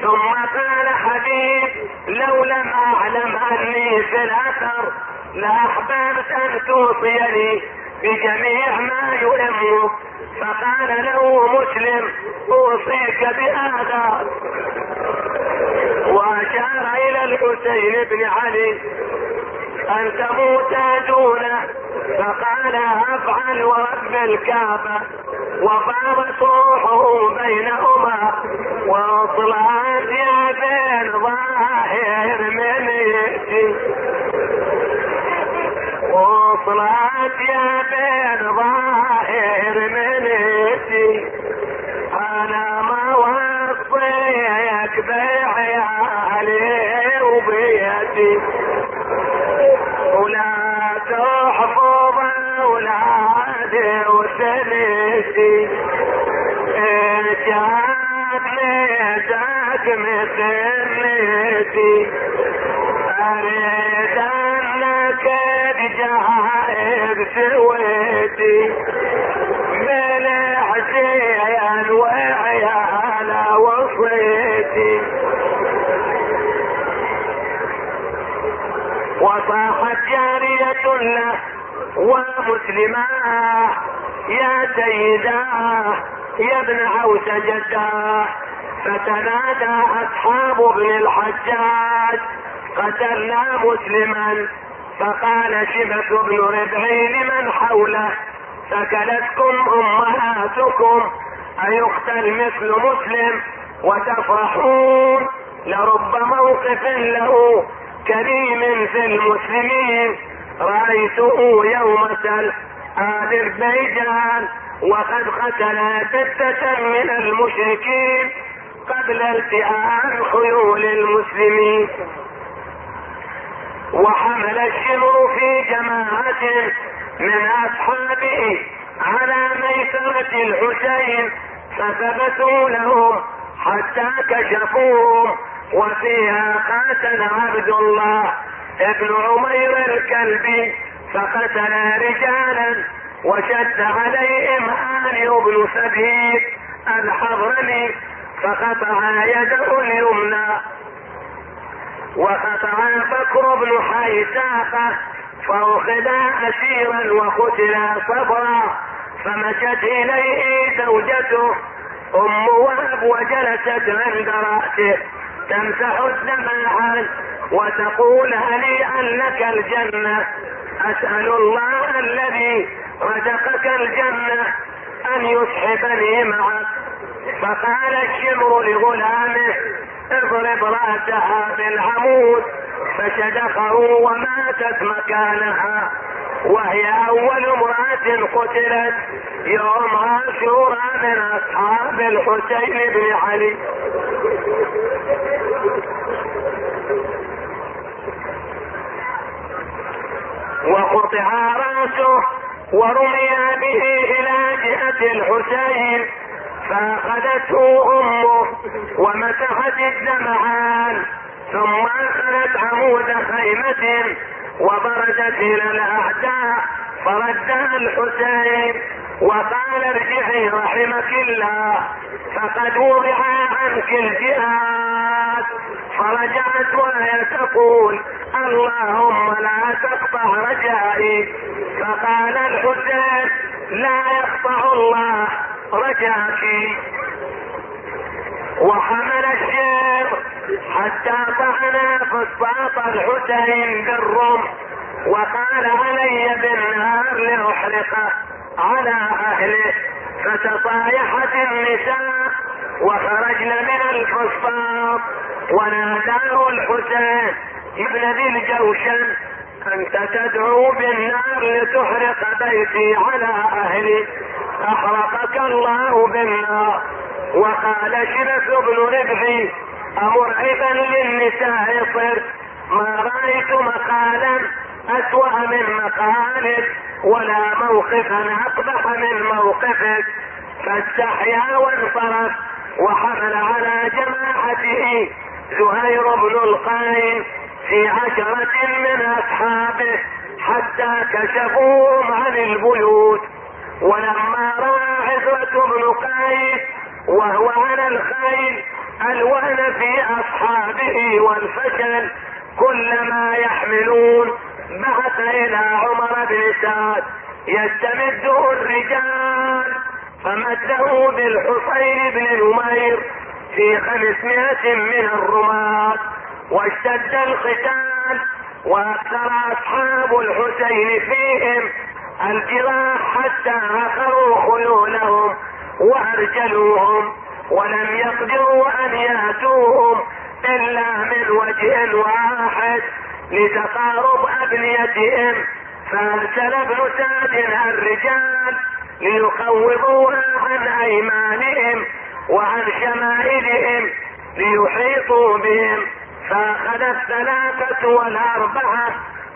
ثم قال حبيب لو لم اعلم أني في الأثر لأحببت أن توصيني بجميع ما يهمك فقال له مسلم أوصيك بهذا. وأشار إلى الحسين بن علي أن تموت دونه. فقال أفعل ورب الكعبة وفارت روحه بينهما وأصلات يا بين ظاهر من يأتي وصلات يا بين ظاهر من يأتي أنا ما وصيك وبيتي. ولا مثلتي اريد انك تجاهد سويتي من حسين وعيال وصيتي وصاحت جارية له ومسلمة يا سيدا يا ابن عوسجتا فتنادى أصحاب ابن الحجاج قتلنا مسلما. فقال شبة بن ربعي لمن حوله؟ سكلتكم أمهاتكم أيقتل مثل مسلم وتفرحون؟ لرب موقف له كريم في المسلمين. رأيته يوم اذربيجان وقد قتل ستة من المشركين. قبل التئام خيول المسلمين وحمل الشمر في جماعة من أصحابه على ميسرة الحسين فثبتوا لهم حتى كشفوهم وفيها قاتل عبد الله ابن عمير الكلبي فقتل رجالا وشد عليهم آل بن سبيل الحضرمي فقطع يده اليمنى. وقطع بكر بن حيساقة فأخذ أسيرا وقتل صبرا. فمشت إليه زوجته أم وهب وجلست عند رأسه. تمسح الدم عنه وتقول هنيئا لك الجنة؟ أسأل الله الذي رزقك الجنة أن يسحبني معك. فقال الشمر لغلامه اضرب رأسها بالعمود فشدخه وماتت مكانها. وهي أول امرأة قتلت يوم عاشوراء من أصحاب الحسين بن علي. وقطع رأسه ورمي به إلى جهة الحسين. فأخذته أمه ومسحت الدمعان ثم اخذت عمود خيمة وبرزت إلى الأعداء فردها الحسين وقال ارجعي رحمك الله. فقد وضع عنك الجهاد. فرجعت وهي تقول اللهم لا تقطع رجائي. فقال الحسين لا يقطع الله. رجاك وحمل الشير حتى طعن فسطاط الحسين بالرمح وقال علي بالنار لاحرقه على أهله فتصايحت النساء وخرجن من الفسطاط وناداه الحسين ابن ذي الجوشن أنت تدعو بالنار لتحرق بيتي على أهلي. احرقك الله بالنار وقال شرف بن ربعي أمرعبا للنساء صرت ما رأيت مقالا أسوأ من مقالك ولا موقفا أقبح من موقفك. فاستحيا وانصرف وحمل على جماعته زهير بن القاين في عشرة من أصحابه حتى كشفوهم عن البيوت. ولما راى عزوة بن قيس وهو على الخيل الوهن في أصحابه والفشل كل ما يحملون بعث إلى عمر بن سعد. يستمده الرجال فمده بالحصين بن نمير في خمسمائة من الرماة. واشتد القتال وأكثر أصحاب الحسين فيهم الجراح حتى عقروا خيولهم وأرجلوهم ولم يقدروا أن يأتوهم إلا من وجه واحد لتقارب أبنيتهم فأرسل ابن سعد الرجال ليقوضوها عن أيمانهم وعن شمائلهم ليحيطوا بهم فأخذ الثلاثة والأربعة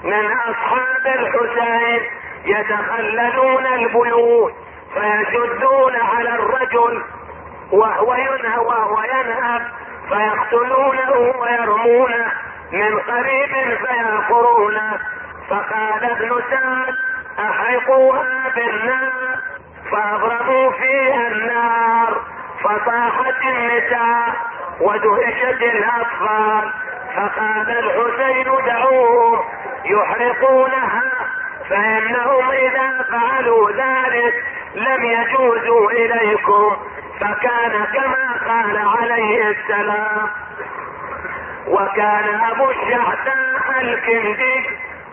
من أصحاب الحسين يتخللون البيوت فيشدون على الرجل وهو ينهى وهو ينهب فيقتلونه ويرمونه. من قريب فيأخرونه فقال ابن سعد أحرقوها بالنار. فاضربوا فيها النار. فصاحت النساء ودهشت الأطفال. فقال الحسين دعوهم يحرقونها. فانهم إذا فعلوا ذلك لم يجوزوا إليكم فكان كما قال عليه السلام وكان أبو الشعثاء الكندي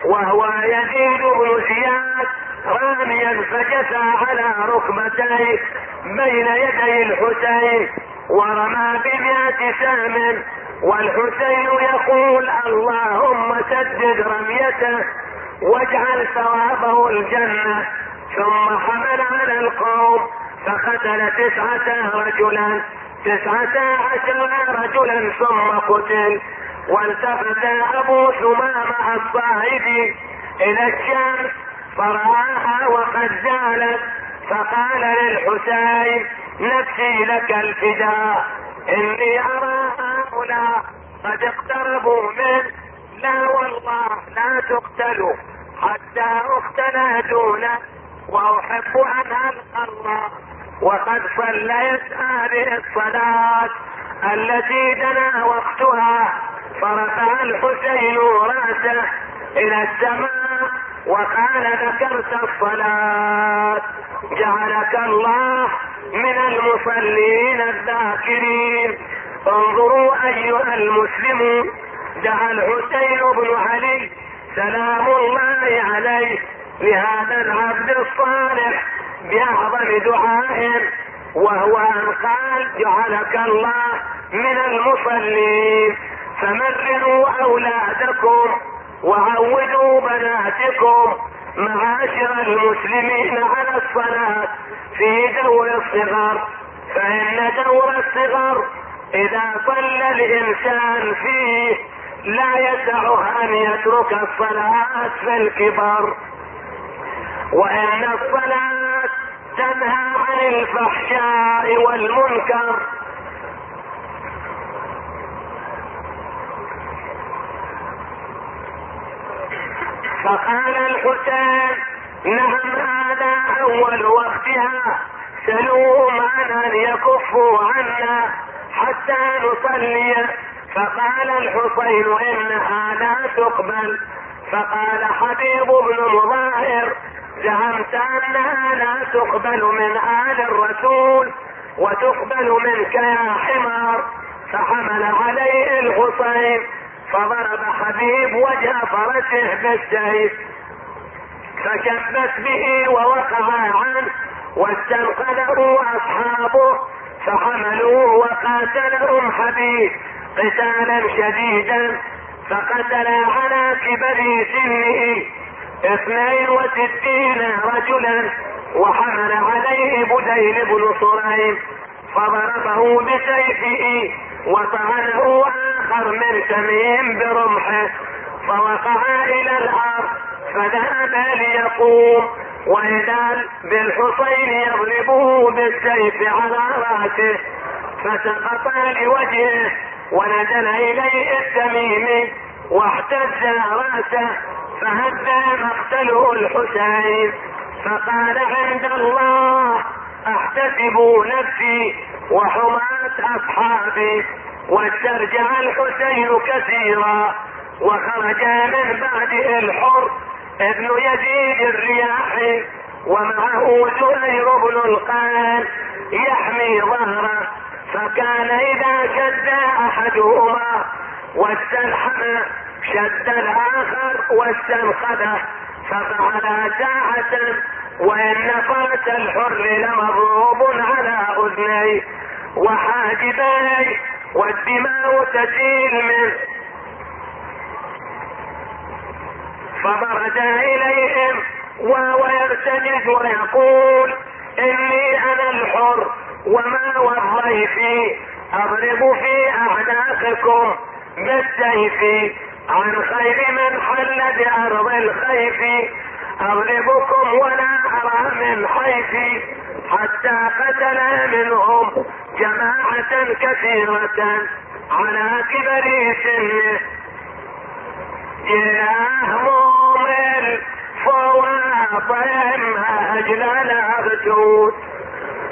وهو يزيد بن زياد راميا فجثى على ركبتيه بين يدي الحسين ورمى بمئة سهم. والحسين يقول اللهم سدد رميته واجعل ثوابه الجنة ثم حمل على القوم فقتل تسعة رجلا تسعة عشر رجلا ثم قتل. والتفت أبو ثمامة الصاعدي إلى الشمس فرآها وقد زالت فقال للحسين نفسي لك الفداء إني أرى هؤلاء قد اقتربوا منك لا والله لا تقتلوا حتى اقتل دونه وأحب أن ألقى الله وقد صليت هذه الصلاة التي دنا وقتها فرفع الحسين رأسه إلى السماء وقال ذكرت الصلاة. جعلك الله من المصلين الذاكرين. انظروا أيها المسلمون دعا الحسين بن علي سلام الله عليه لهذا العبد الصالح بأعظم دعاء وهو أن قال جعلك الله من المصلين فمرنوا أولادكم وعودوا بناتكم معاشر المسلمين على الصلاة في دور الصغر فإن دور الصغر إذا صلى الإنسان فيه لا يسعه أن يترك الصلاة في الكبر. وإن الصلاة تنهى عن الفحشاء والمنكر. فقال الحسين نعم هذا أول وقتها. سلوهم عن أن يكفوا عنا حتى نصلي. فقال الحسين إنها لا تقبل. فقال حبيب بن مظاهر زعمت أنها لا تقبل من آل الرسول وتقبل منك يا حمار. فحمل عليه الحسين فضرب حبيب وجه فرسه بالسيف فشبت به ووقع عنه واستنقذه أصحابه فحملوه وقاتلهم حبيب. قتالا شديدا فقتل على كبر سنه اثنين وستين رجلا وحمل عليه بديل بن صريم فضربه بسيفه وطعنه آخر من تميم برمحه فوقع إلى الأرض فذهب ليقوم واذا بالحصين يضربه بالسيف على رأسه فسقط لوجهه ونزل إليه التميمي واحتز رأسه فهد مقتله الحسين. فقال عند الله احتسب نفسي وحماة أصحابي واسترجع الحسين كثيرا. وخرج من بعده الحر ابن يزيد الرياحي ومعه زهير بن القان يحمي ظهره. فكان إذا شد أحدهما واستلحم شد الآخر واستنقذه ففعل ساعة وإن فرس الحر لمضروب على أذنيه. وحاجبيه والدماء تسيل منه. فبرز إليهم وهو يرتجز ويقول إني أنا الحر. وما والضيف أضرب في أعناقكم بالسيف. عن خير من حل بارض الخيف. أضربكم ولا أرى من حيث. حتى قتل منهم جماعة كثيرة على كبر سنه. جاه مؤمن فواطم أجل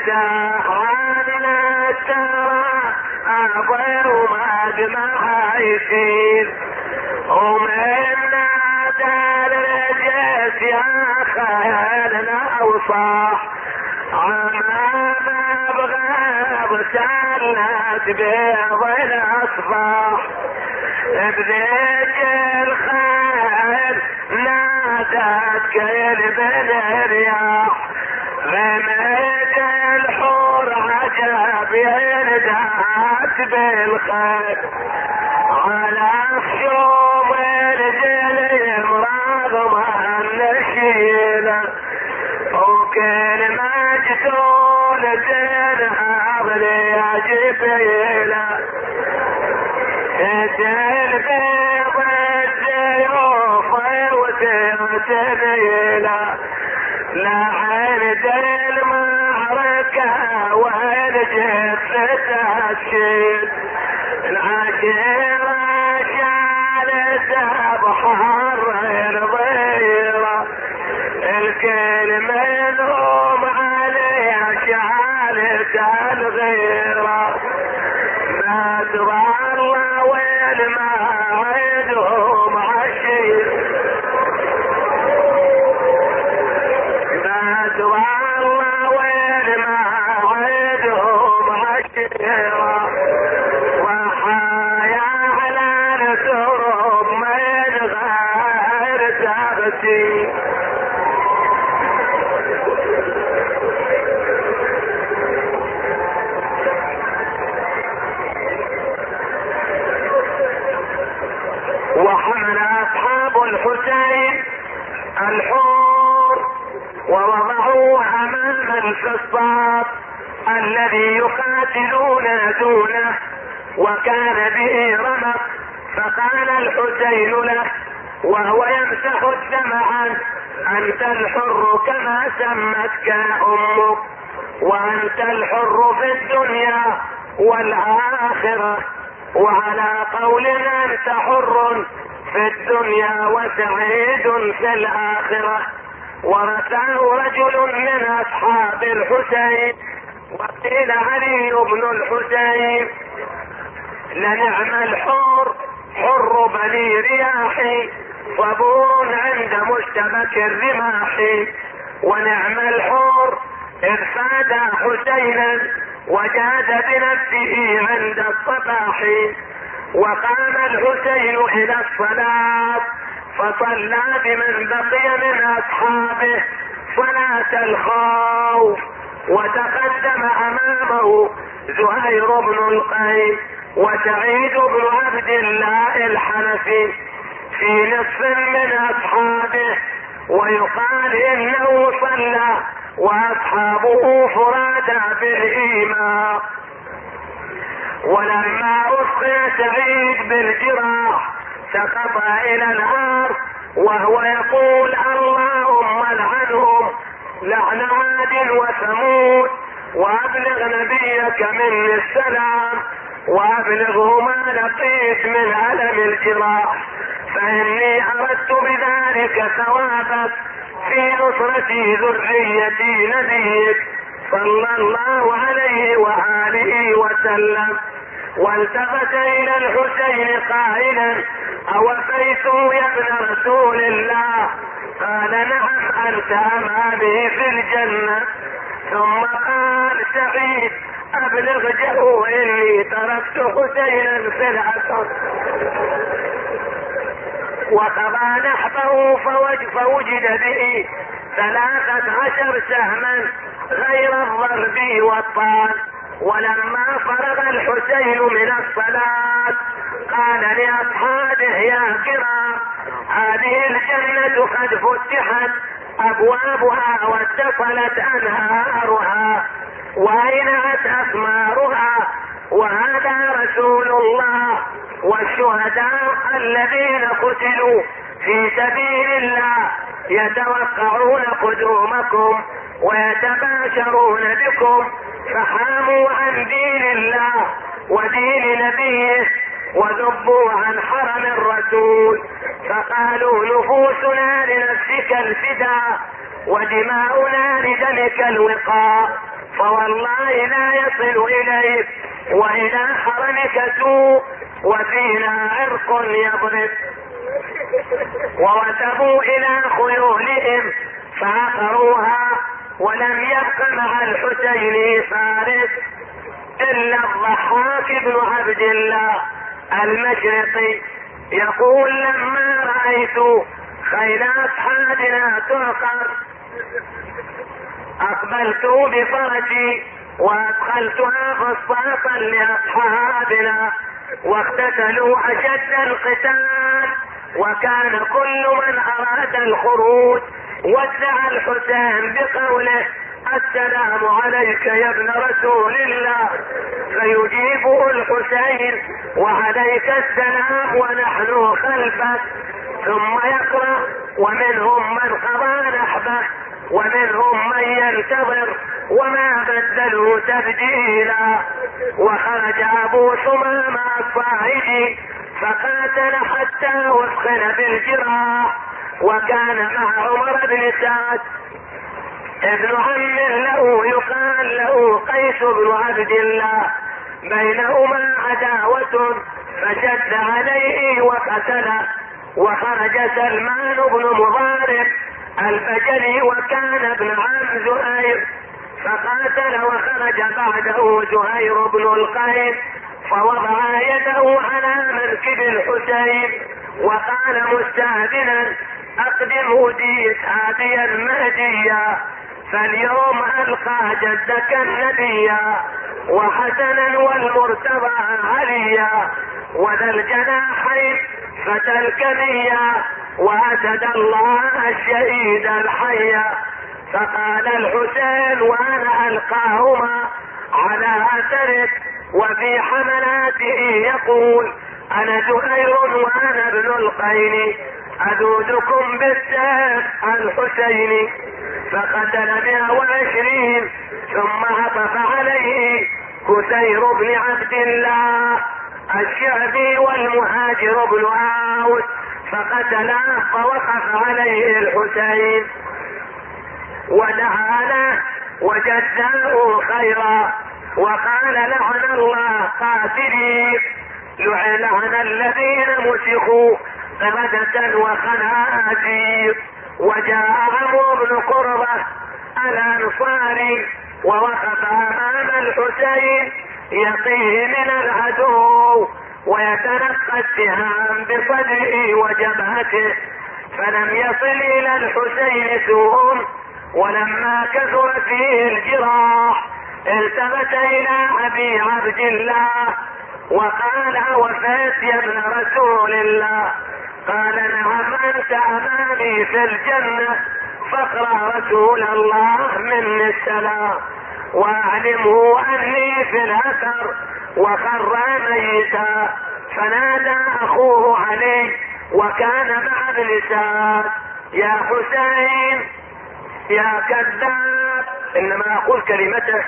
متى عنا ترى ابي وما دمع يصير ومن نادى الرجس يا خيالنا وصاح عمام أبغى سالت بيض الاصباح بذيك الخيل نادت كل بن الرياح رميت الحور عجب يندات بالخير. على خشوم الجلي مراغم النشيلة وكل مجتول تنهض لي جبيلة تسل بيض السيوف وتميلة لعند المعركة وارجع فتاشد العجيرة جالسة بحر ضيرة الكل منهم عليها جالسة الغيرة ما تضع الفصاص الذي يقاتلون دونه وكان به رمق فقال الحسين له وهو يمسح الدم عنه أنت الحر كما سمتك أمك وأنت الحر في الدنيا والآخرة وعلى قول أنت حر في الدنيا وسعيد في الآخرة. ورثاه رجل من أصحاب الحسين وقيل علي بن الحسين. لنعم الحر حر بني رياحي صبور عند مشتبك الرماح. ونعم الحر إذ فاد حسينا وجاد بنفسه عند الصباح. وقام الحسين إلى الصلاة فصلى بمن بقي من أصحابه صلاة الخوف وتقدم أمامه زهير بن القيس وسعيد بن عبد الله الحنفي في نصف من أصحابه ويقال إنه صلى وأصحابه فرادى بالإيمان. ولما أسقي سعيد بالجراح سقط إلى النار وهو يقول اللهم لعنهم لعن عاد وثمود وأبلغ نبيك مني السلام وأبلغه ما لقيت من ألم الجراح فإني أردت بذلك ثوابك في نصرة ذرية نبيك صلى الله عليه وآله وسلم. والتفت إلى الحسين قائلا أوفيت يا ابن رسول الله؟ قال نعم أنت أمامي في الجنة. ثم قال سعيد أبلغ جو إني تركت حسينا في الأسر وقضى نحبه فوجد به ثلاثة عشر سهما غير الضرب والطعن ولما فرغ الحسين من الصلاة قال لأصحابه يا كرام هذه الجنة قد فتحت أبوابها واتصلت أنهارها وأينعت أثمارها وهذا رسول الله والشهداء الذين قتلوا في سبيل الله يتوقعون قدومكم ويتباشرون بكم فحاموا عن دين الله ودين نبيه وذبوا عن حرم الرسول. فقالوا نفوسنا لنفسك الفداء ودماؤنا لدمك الوقاء فوالله لا يصل إليك وإلى حرمك سوء وفينا عرق يضرب. ووثبوا إلى خيولهم فعقروها ولم يبق مع الحسين فارس إلا الضحاك بن عبد الله المشرقي يقول لما رأيت خيل اصحابنا تعقر أقبلت بفرجي وأدخلتها فصاصا لأصحابنا واقتتلوا أشد القتال وكان كل من أراد الخروج ودع الحسين بقوله السلام عليك يا ابن رسول الله. فيجيبه الحسين وعليك السلام ونحن خلفك. ثم يقرأ ومنهم من قضى نحبه ومنهم من ينتظر وما بدلوا تبديلا. وخرج أبو ثمامة الصاعدي فقاتل حتى وسخن بالجراح. وكان مع عمر بن سعد ابن عم له يقال له قيس بن عبد الله بينهما عداوة فشد عليه وقتله وخرج سلمان بن مضارب البجلي وكان ابن عم زهير فقاتل وخرج بعده زهير بن القيس فوضع يده على منكب الحسين وقال مستأذنا اقدم هديت هاديا مهديا فاليوم ألقى جدك النبيا وحسنا والمرتضى عليا وذا الجناحين فتى الكمية وأسد الله الشهيد الحيا فقال الحسين وأنا ألقاهما على أثرك وفي حملاته يقول أنا زهير وأنا ابن القين. اذودكم بالسيف الحسيني فقتل مئة وعشرين ثم عطف عليه كسير بن عبد الله الشعبي والمهاجر بن اوس فقتله فوقف عليه الحسين. ودعا له وجزاه خيرا وقال لعن الله قاتلي لعن الذين مسخوا قردة وخنازير. وجاء عمرو بن قربة الانصاري ووقف أمام الحسين يقيه من العدو ويتلقى السهام بصدره وجبهته. فلم يصل إلى الحسين سوء ولما كثر فيه الجراح التفت إلى أبي عبد الله وقال وفيت يا ابن رسول الله. قال نعم أنت أمامي في الجنة. فاقرأ رسول الله مني السلام وأعلمه أني في الأثر. وخر ميتا. فنادى أخوه علي وكان مع سعد. يا حسين يا كذاب. إنما أقول كلمته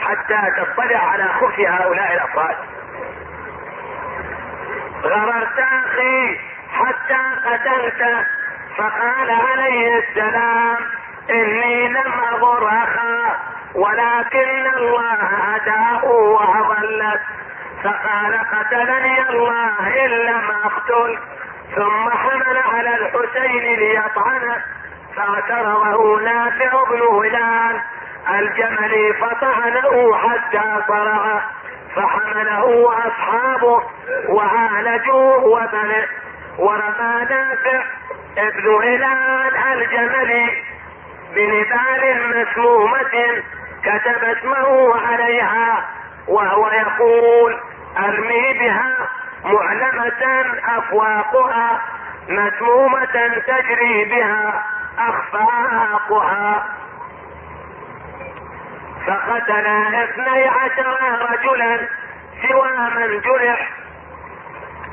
حتى تطلع على خبث هؤلاء الافراد غررت أخي. حتى قتلته فقال عليه السلام إني لم اضر أخا ولكن الله هداه وأضلت. فقال قتلني الله إن لم أقتل. ثم حمل على الحسين ليطعنه فاعترضه نافع بن هلال الجمل فطعنه حتى صرعه فحمله أصحابه وعالجوه وبنه. ورمى نافع ابن هلال الجمل بنبال مسمومة كتب اسمه عليها وهو يقول أرمي بها معلمة أفواقها مسمومة تجري بها أخفاقها. فقتل اثني عشر رجلا سوى من جرح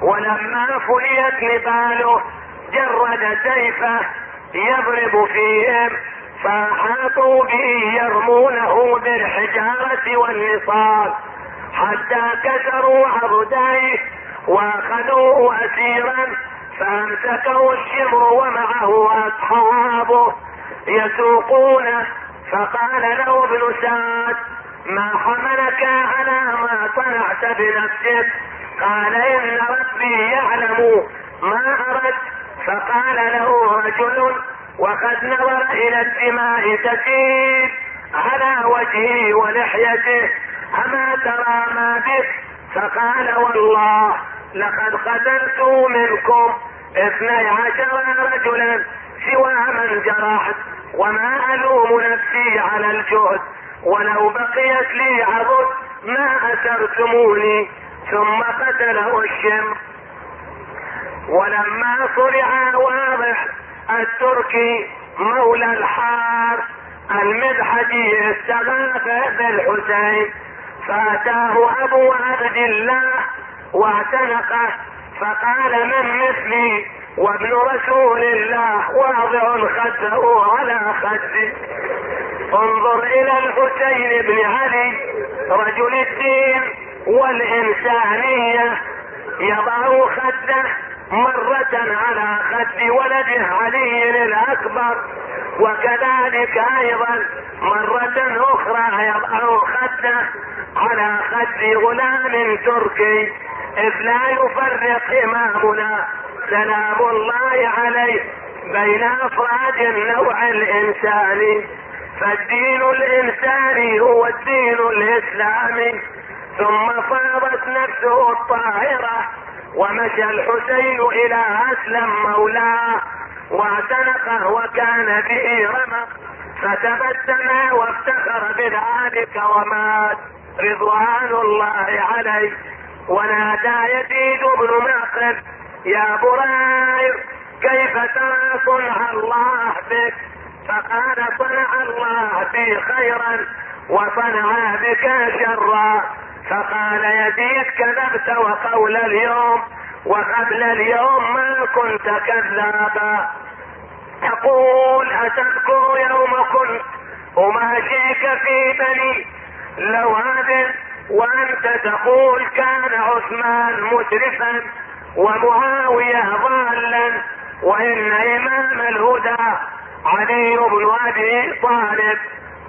ولما فنيت نباله جرد سيفه يضرب فيهم فاحاطوا به يرمونه بالحجارة والنصال. حتى كسروا عضديه وأخذوه اسيرا فأمسكه الشمر ومعه أصحابه يسوقونه. فقال له ابن سعد ما حملك على ما صنعت بنفسك؟ قال إن ربي يعلم ما أردت. فقال له رجل وقد نظر إلى الدماء تسيل على وجهه ولحيته. أما ترى ما بك؟ فقال والله لقد قتلت منكم اثني عشر رجلا سوى من جرحت. وما ألوم نفسي على الجهد. ولو بقيت لي عضد ما اسرتموني ثم قتله الشمر ولما صرع واضح التركي مولى الحار المدحجي استغاث بالحسين. فأتاه أبو عبد الله واعتنقه فقال من مثلي؟ وابن رسول الله واضع خده على خده. انظر إلى الحسين بن علي رجل الدين. والإنسانية يضع خده مرة على خد ولده علي الأكبر وكذلك أيضا مرة أخرى يضع خده على خد غلام تركي إذ لا يفرق إمامنا سلام الله عليه بين أفراد النوع الإنساني فالدين الإنساني هو الدين الإسلامي. ثم فاضت نفسه الطاهرة ومشى الحسين إلى أسلم مولاه واعتنقه وكان به رمق فتبسم وافتخر بذلك ومات. رضوان الله عليه. ونادى يزيد بن معقل يا برير كيف ترى صنع الله بك؟ فقال صنع الله بي خيرا وصنع بك شرا. فقال يزيد كذبت وقول اليوم وقبل اليوم ما كنت كذابا. تقول أتذكر يوم كنت أماشيك في بني لواد وأنت تقول كان عثمان مسرفا ومعاوية ضالا وإن إمام الهدى علي بن أبي طالب.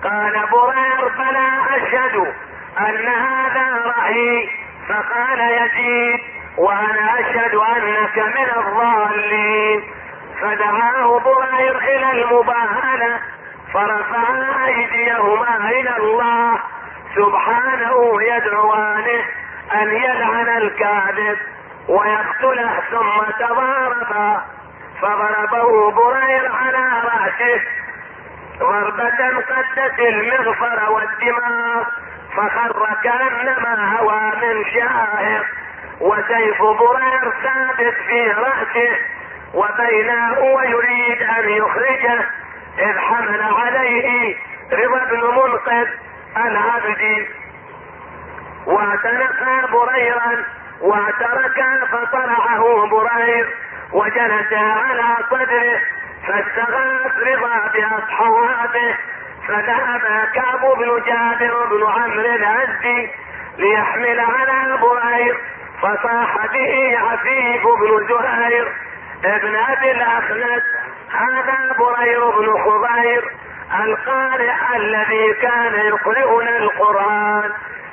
قال برير فلا أشهد أن هذا رأيي فقال يزيد وأنا أشهد أنك من الضالين فدعاه برير إلى المباهلة فرفعا أيديهما إلى الله سبحانه يدعوانه أن يلعن الكاذب ويقتله ثم تضاربا فضربه برير على رأسه ضربة قدت المغفر والدماغ. فخر كأنما هوى من شاهق وسيف برير ثابت في رأسه وبينه هو يريد أن يخرجه. إذ حمل عليه رضا بن منقذ العبد واعتنق بريرا واعترك فطلعه برير وجلس على صدره فاستغاث رضا بأصحابه. فذهب كعب بن جابر بن عمرو الازدي ليحمل على برير فصاح به عفيف بن زهير ابن أبي الأخنس هذا برير بن خضير القارئ الذي كان يقرئنا القرآن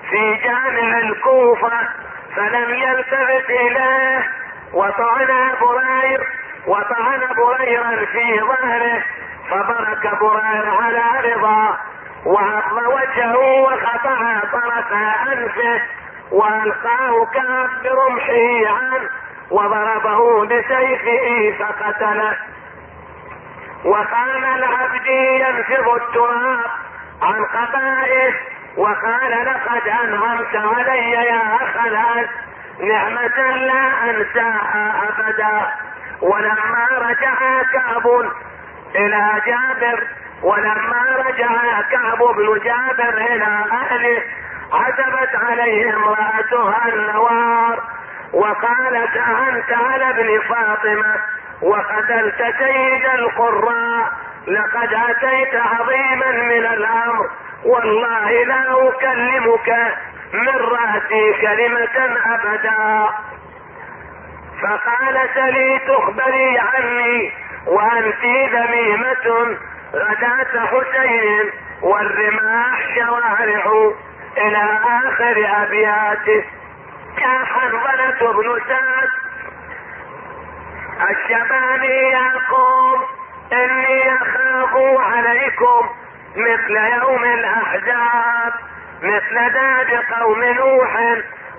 في جامع الكوفة فلم يلتفت إليه وطعن برير وطعن بريرا في ظهره فبرك برير على رضا وعض وجهه وقطع طرف أنفه وألقاه كاب برمحه عنه وضربه بسيفه فقتله. وقام العبد ينفض التراب عن قبائه وقال لقد أنعمت علي يا أخ نعمة لا أنساها أبدا. ولما رجع كعب إلى جابر ولما رجع كعب بن جابر إلى أهله عزبت عليه امرأتها النوار وقالت أنت على ابن فاطمة وقتلت سيد القراء لقد أتيت عظيما من الأمر والله لا أكلمك من رأسي كلمة أبدا. فقالت لي تخبري عني وأنت ذميمة غداة حسين والرماح شوارع إلى آخر أبياته. يا حنظلة بن سعد الشبابي يا قوم إني أخاف عليكم مثل يوم الأحزاب مثل داد قوم نوح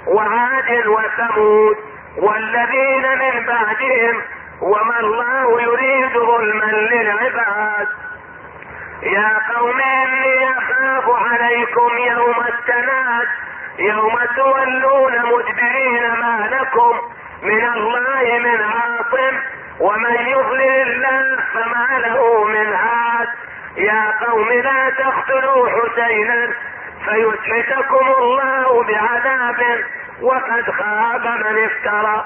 وعاد وثمود والذين من بعدهم وما الله يريد ظلما للعباد. يا قوم إني أخاف عليكم يوم التناد. يوم تولون مدبرين ما لكم من الله من عاصم ومن يضلل الله فما له من هاد. يا قوم لا تقتلوا حسينا فيسحتكم الله بعذاب. وقد خاب من افترى.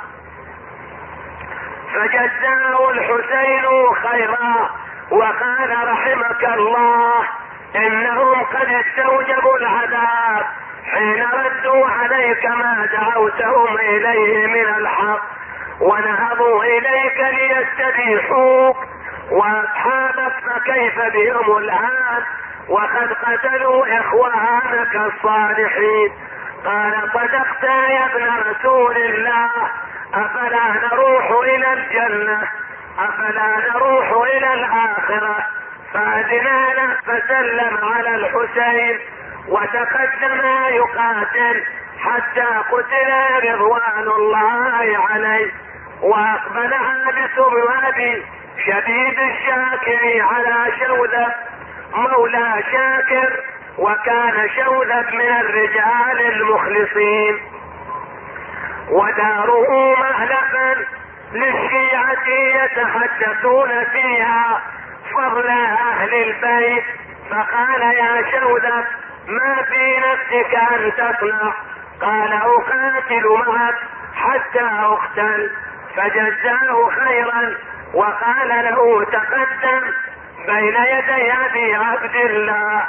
فجزاه الحسين خيرا وقال رحمك الله إنهم قد استوجبوا العذاب حين ردوا عليك ما دعوتهم إليه من الحق ونهضوا إليك ليستبيحوك واصحابك فكيف بهم الآن وقد قتلوا إخوانك الصالحين. قال صدقت يا ابن رسول الله أفلا نروح إلى الجنة؟ أفلا نروح إلى الآخرة؟ له فسلم على الحسين وتقدم يقاتل حتى قتل رضوان الله عليه. واقبل عابس بن شديد الشاكر على شوذب مولى شاكر وكان شوذب من الرجال المخلصين. وداره مهلكا للشيعة يتحدثون فيها فضل أهل البيت. فقال يا شوذب ما في نفسك أن تصنع قال أقاتل معك حتى أقتل. فجزاه خيرا وقال له تقدم بين يدي أبي عبد الله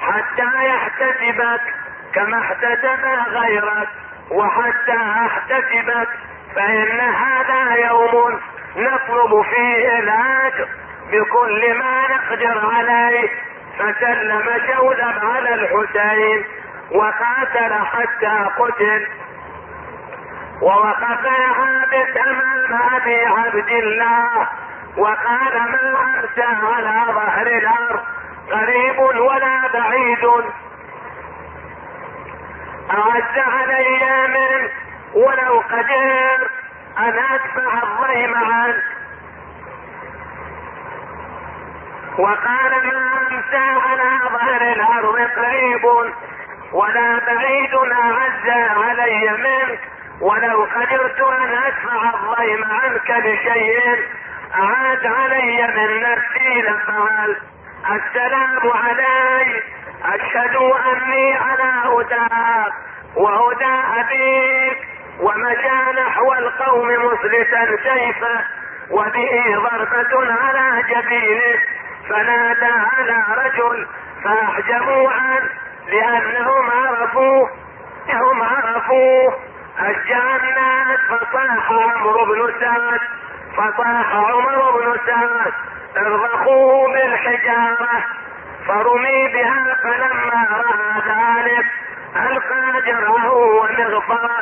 حتى يحتسبك كما احتسب غيرك. وحتى احتسبك فإن هذا يوم نطلب فيه الاجر بكل ما نقدر عليه. فسلم شوذب على الحسين وقاتل حتى قتل. ووقف عابد امام أبي عبد الله. وقال ما امسى على ظهر الأرض؟ قريب ولا بعيد. اعز علي من ولو قدر أن أدفع الضيم عنك وقال ما امسى على ظهر الأرض قريب ولا بعيد اعز علي منك. ولو قدرت أن أدفع الضيم عنك بشيء اعاد علي من نفسي لفعل السلام علي أشهد أني على هداك وهدى أبيك ومشى نحو القوم مفلسا سيفه وبه ضربة على جبينه فنادى على رجل فأحجبوا عنه لأنهم عرفوه هم عرفوه. اشجع الناس فصاح عمرو بن سعد فصاح عمر بن سعد ارضخوه بالحجارة فرمي بها فلما رأى ذلك ألقى جره ومغفرة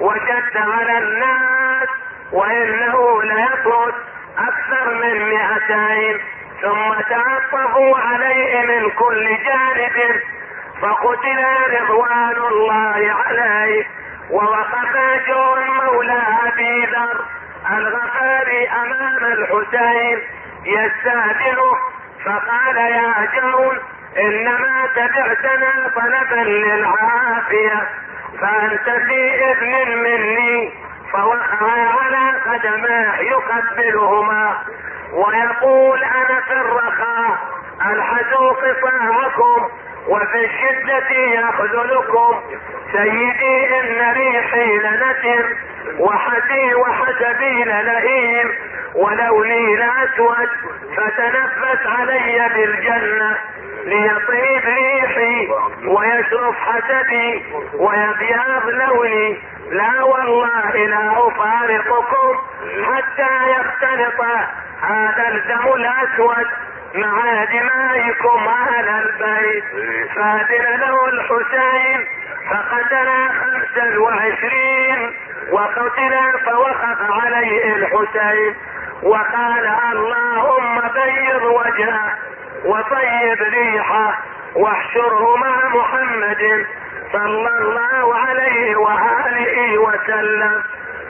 وشد على الناس وإنه ليطرد أكثر من مئتين. ثم تعطفوا عليه من كل جانب فقتل رضوان الله عليه. ووقف جون مولى أبي ذر الغفاري أمام الحسين يستهدره فقال يا جون إنما تبعتنا طلبا للعافية فأنت في إذن مني فوقع على قدماه يقبلهما. ويقول أنا في الرخاء الحزوا قطاعكم وفي الشدة يخذلكم سيدي إن ريحي لنتر وحسي وحسبي للئيم ولوني لاسود فتنفس علي بالجنة ليطيب ريحي ويشرف حسبي ويبيض لوني. لا والله لا أفارقكم حتى يختلط هذا الدم الأسود مع دمائكم أهل البيت. فاذن له الحسين فقتل خمسا وعشرين وقتل فوقف عليه الحسين. وقال اللهم بيض وجهه وطيب ريحه واحشره مع محمد صلى الله عليه وآله وسلم.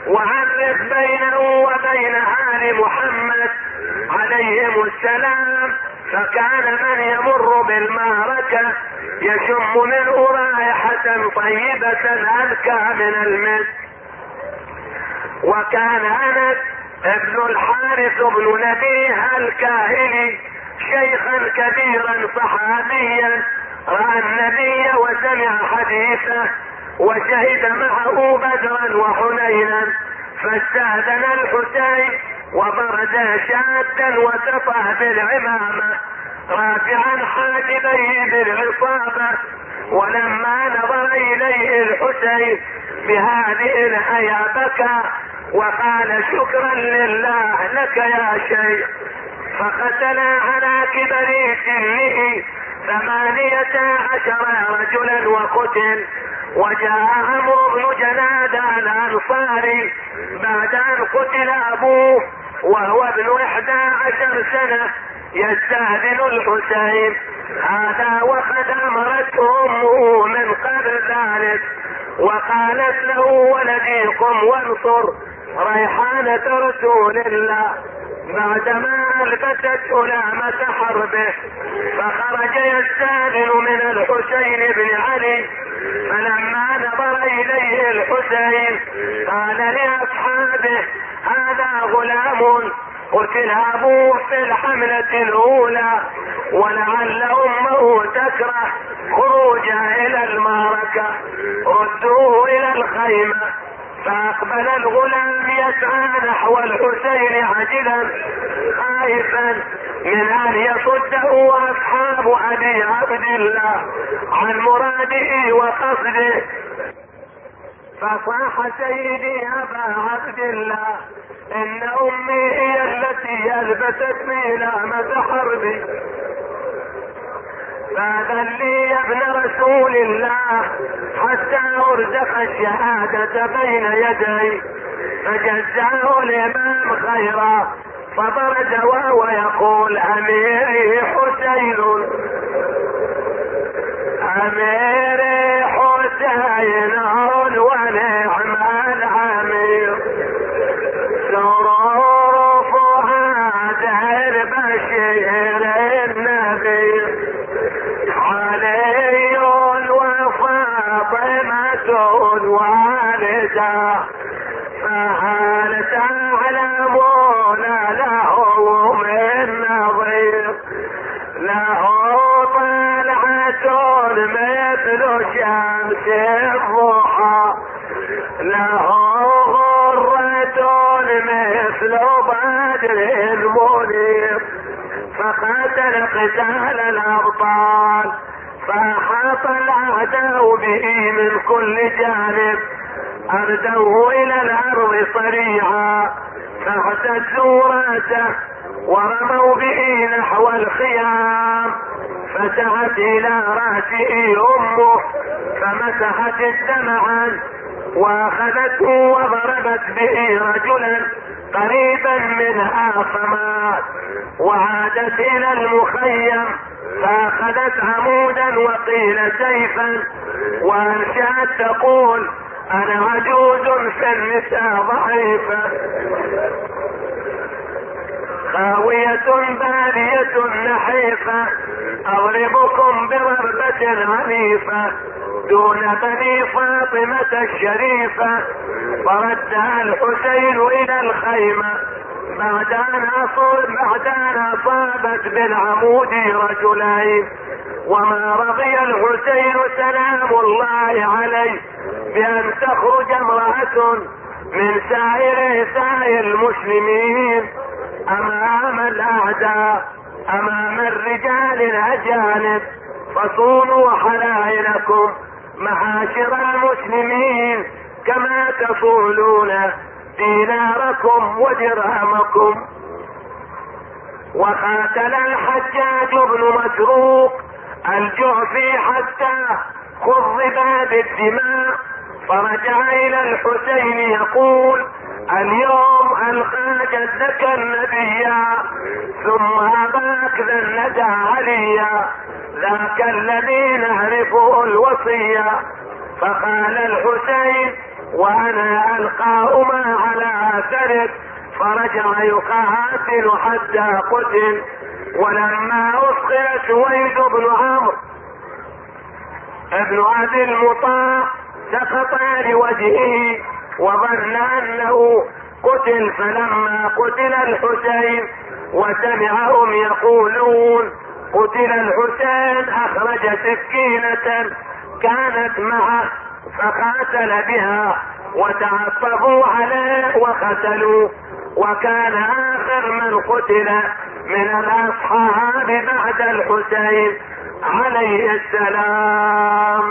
وعرف بينه وبين آل محمد عليهم السلام فكان من يمر بالمعركة يشم منه رائحة طيبة أذكى من المسك وكان أنس ابن الحارث بن نبيه الكاهلي شيخا كبيرا صحابيا رأى النبي وسمع حديثه وشهد معه بدرا وحنينا فاستأذن الحسين وبرز شادا وسطى بالعمامة رافعا حاجبيه بالعصابة ولما نظر إليه الحسين بهذه الحياة بكى وقال شكرا لله لك يا شيخ فقتل على كبر سنه ثمانية عشر رجلا وقتل وجاء عمرو بن جنادة الأنصاري بعد أن قتل أبوه وهو ابن إحدى عشر سنة يستأذن الحسين. هذا وقد أمرته أمه من قبل ذلك وقالت له ولدي قم وانصر ريحانة رسول الله. بعدما البست علامة حربه فخرج يستأذن من الحسين بن علي فلما نظر إليه الحسين قال لأصحابه هذا غلام قتل ابوه في الحملة الأولى ولعل امه تكره خروجه إلى المعركة ردوه إلى الخيمة. فأقبل الغلام يسعى نحو الحسين عجلا خائفا. من آن يصده أصحاب أبي عبد الله عن مراده وقصده. فصاح سيدي أبا عبد الله إن أمي هي التي البستني لامة حربي. فاذن لي يا ابن رسول الله. حتى أرزق الشهادة بين يدي فجزاه الإمام خيرا. فبرز وهو يقول أميري حسين. أميري حسين ونعم الامير سرور فؤاد البشير النبي. علي وفاطمة والدة. فهل تعلمون له من نظير؟ له طلعة مثل شمس الضحى. له غرة مثل بدر منير فقاتل قتال الأبطال. فأحاط الاعداء به من كل جانب. أردوه إلى الأرض صريعا فاعتزوا راسه ورموا به نحو الخيام. فتحت إلى رأسه أمه. فمسحت الدم عنه وأخذته وضربت به رجلا. قريبا منها فمات وعادت إلى المخيم فأخذت عمودا وقيل سيفا وانشأت تقول أنا عجوز في النساء ضعيفة خاوية بالية نحيفة أضربكم بضربة عنيفة. دون بني فاطمة الشريفة فردها الحسين إلى الخيمة. بعد ان بعد ان أصابت بالعمود رجلين وما رضي الحسين سلام الله عليه بأن تخرج امرأة من سائر نساء المسلمين أمام الأعداء أمام الرجال الأجانب. فصونوا حلائلكم معاشر المسلمين كما تصولون ديناركم ودرهمكم. وقاتل الحجاج بن مسروق الجعفي حتى خضب بالدماء. فرجع إلى الحسين يقول اليوم القى جدك النبي ثم أباك الندى عليا. ذاك الذي نعرفه الوصية. فقال الحسين وأنا القاهما على أثرك. فرجع يقاتل حتى قتل. ولما اسقي سويد بن عمرو ابن أبي المطاع سقط لوجهه. وظن أنه قتل فلما قتل الحسين وسمعهم يقولون قتل الحسين أخرج سكينة كانت معه فقاتل بها وتعصبوا عليه وقتلوا وكان آخر من قتل من الأصحاب بعد الحسين عليه السلام.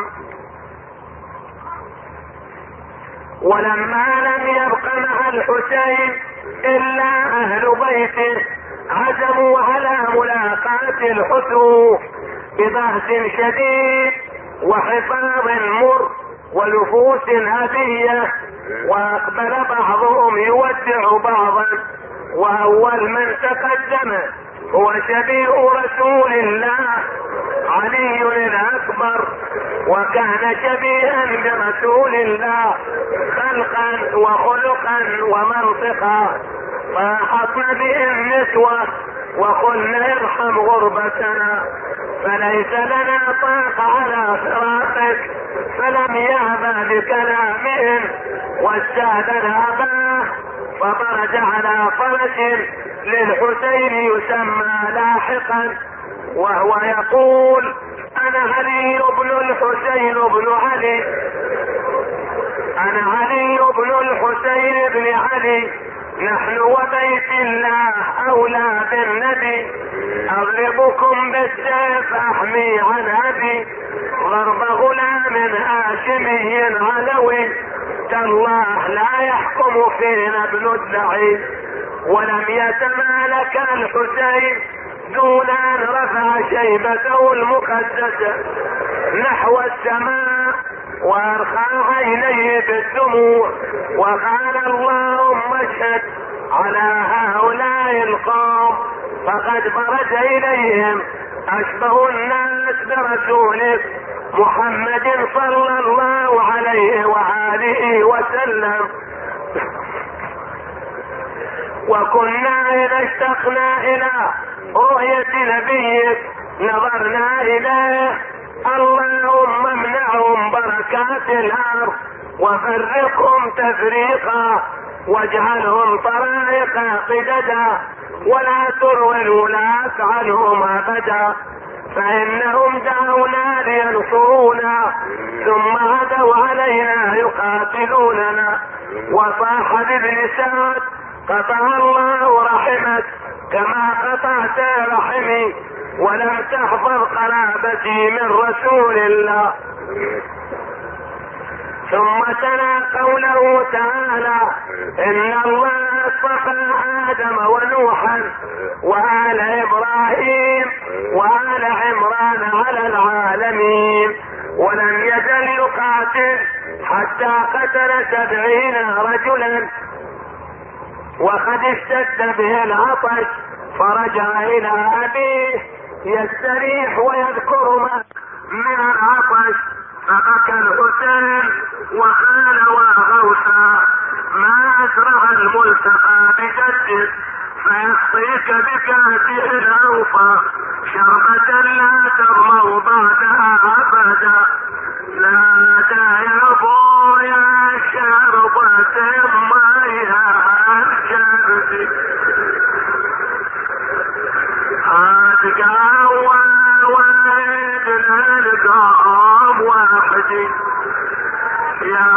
ولما لم يبق مع الحسين إلا أهل بيته عزموا على ملاقاة الحسوف ببهس شديد وحفاظ مر ونفوس هدية وأقبل بعضهم يودع بعضا وأول من تقدم هو شبيه رسول الله علي الأكبر وكان شبيها برسول الله خلقا وخلقا ومنطقا. فأحطنا به النسوة وقلنا ارحم غربتنا. فليس لنا طاقة على فراقك فلم يأبى بكلامهم. واستأذن أباه فخرج على فرس للحسين يسمى لاحقا وهو يقول أنا علي بن الحسين بن علي. أنا علي بن الحسين بن علي. نحن وبيت الله أولى بالنبي. اغلبكم بالسيف أحمي عن أبي. ضرب غلام هاشمي علوي. تالله لا يحكم فينا ابن الدعي ولم يتمالك الحسين دون أن رفع شيبته المقدسة نحو السماء وارخى عينيه بالدموع وقال اللهم اشهد على هؤلاء القوم فقد برز إليهم أشبه الناس برسولك محمد صلى الله عليه وآله وسلم. وكنا إذا اشتقنا إلى رؤية نبيك نظرنا إليه اللهم امنعهم بركات الأرض وفرقهم تفريقا واجعلهم طرائق قددا ولا تروي الولاة عنهم أبدا فإنهم دعونا لينصرونا ثم غدوا علينا يقاتلوننا وصاح بابن سعد قطع الله رحمك كما قطعت رحمي. ولم تحفظ قرابتي من رسول الله. ثم تلا قوله تعالى إن الله اصطفى آدم ونوحا وآل إبراهيم وآل عمران على العالمين. ولم يزل يقاتل حتى قتل سبعين رجلا. وقد اشتد به العطش فرجع إلى أبيه يستريح ويذكر ما من العطش فبكى الحسين وخال وغوثا ما أسرع الملتقى بجده فيسقيك بكاسه الأوفى. شربة لا ترموا بعدها أبدا. لا يا شربة ميها عاد قهوة وعيدنا القام وحدي يا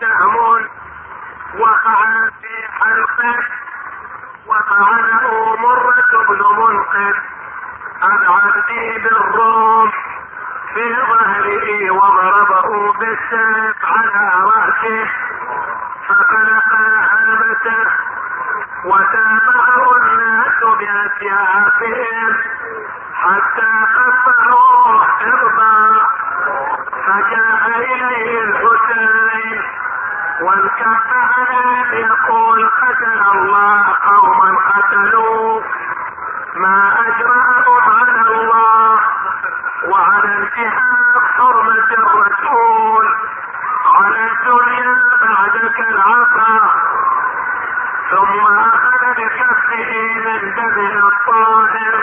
سهم وقع في حلقة وطعنه مرة بن منقذ. عن عبدي بالروم في ظهره وضربه بالسيف على رأسه. فخلق هلبته وتابعه الناس بأسيافهم حتى قطعوه إربا فجاء إليه الحسين على يقول قتل الله قوما قتلوا. ما اجرأهم على الله وعلى انتهاك حرمة الرسول. على الدنيا بعدك العطا ثم أخذ بكفه من دم الطاهر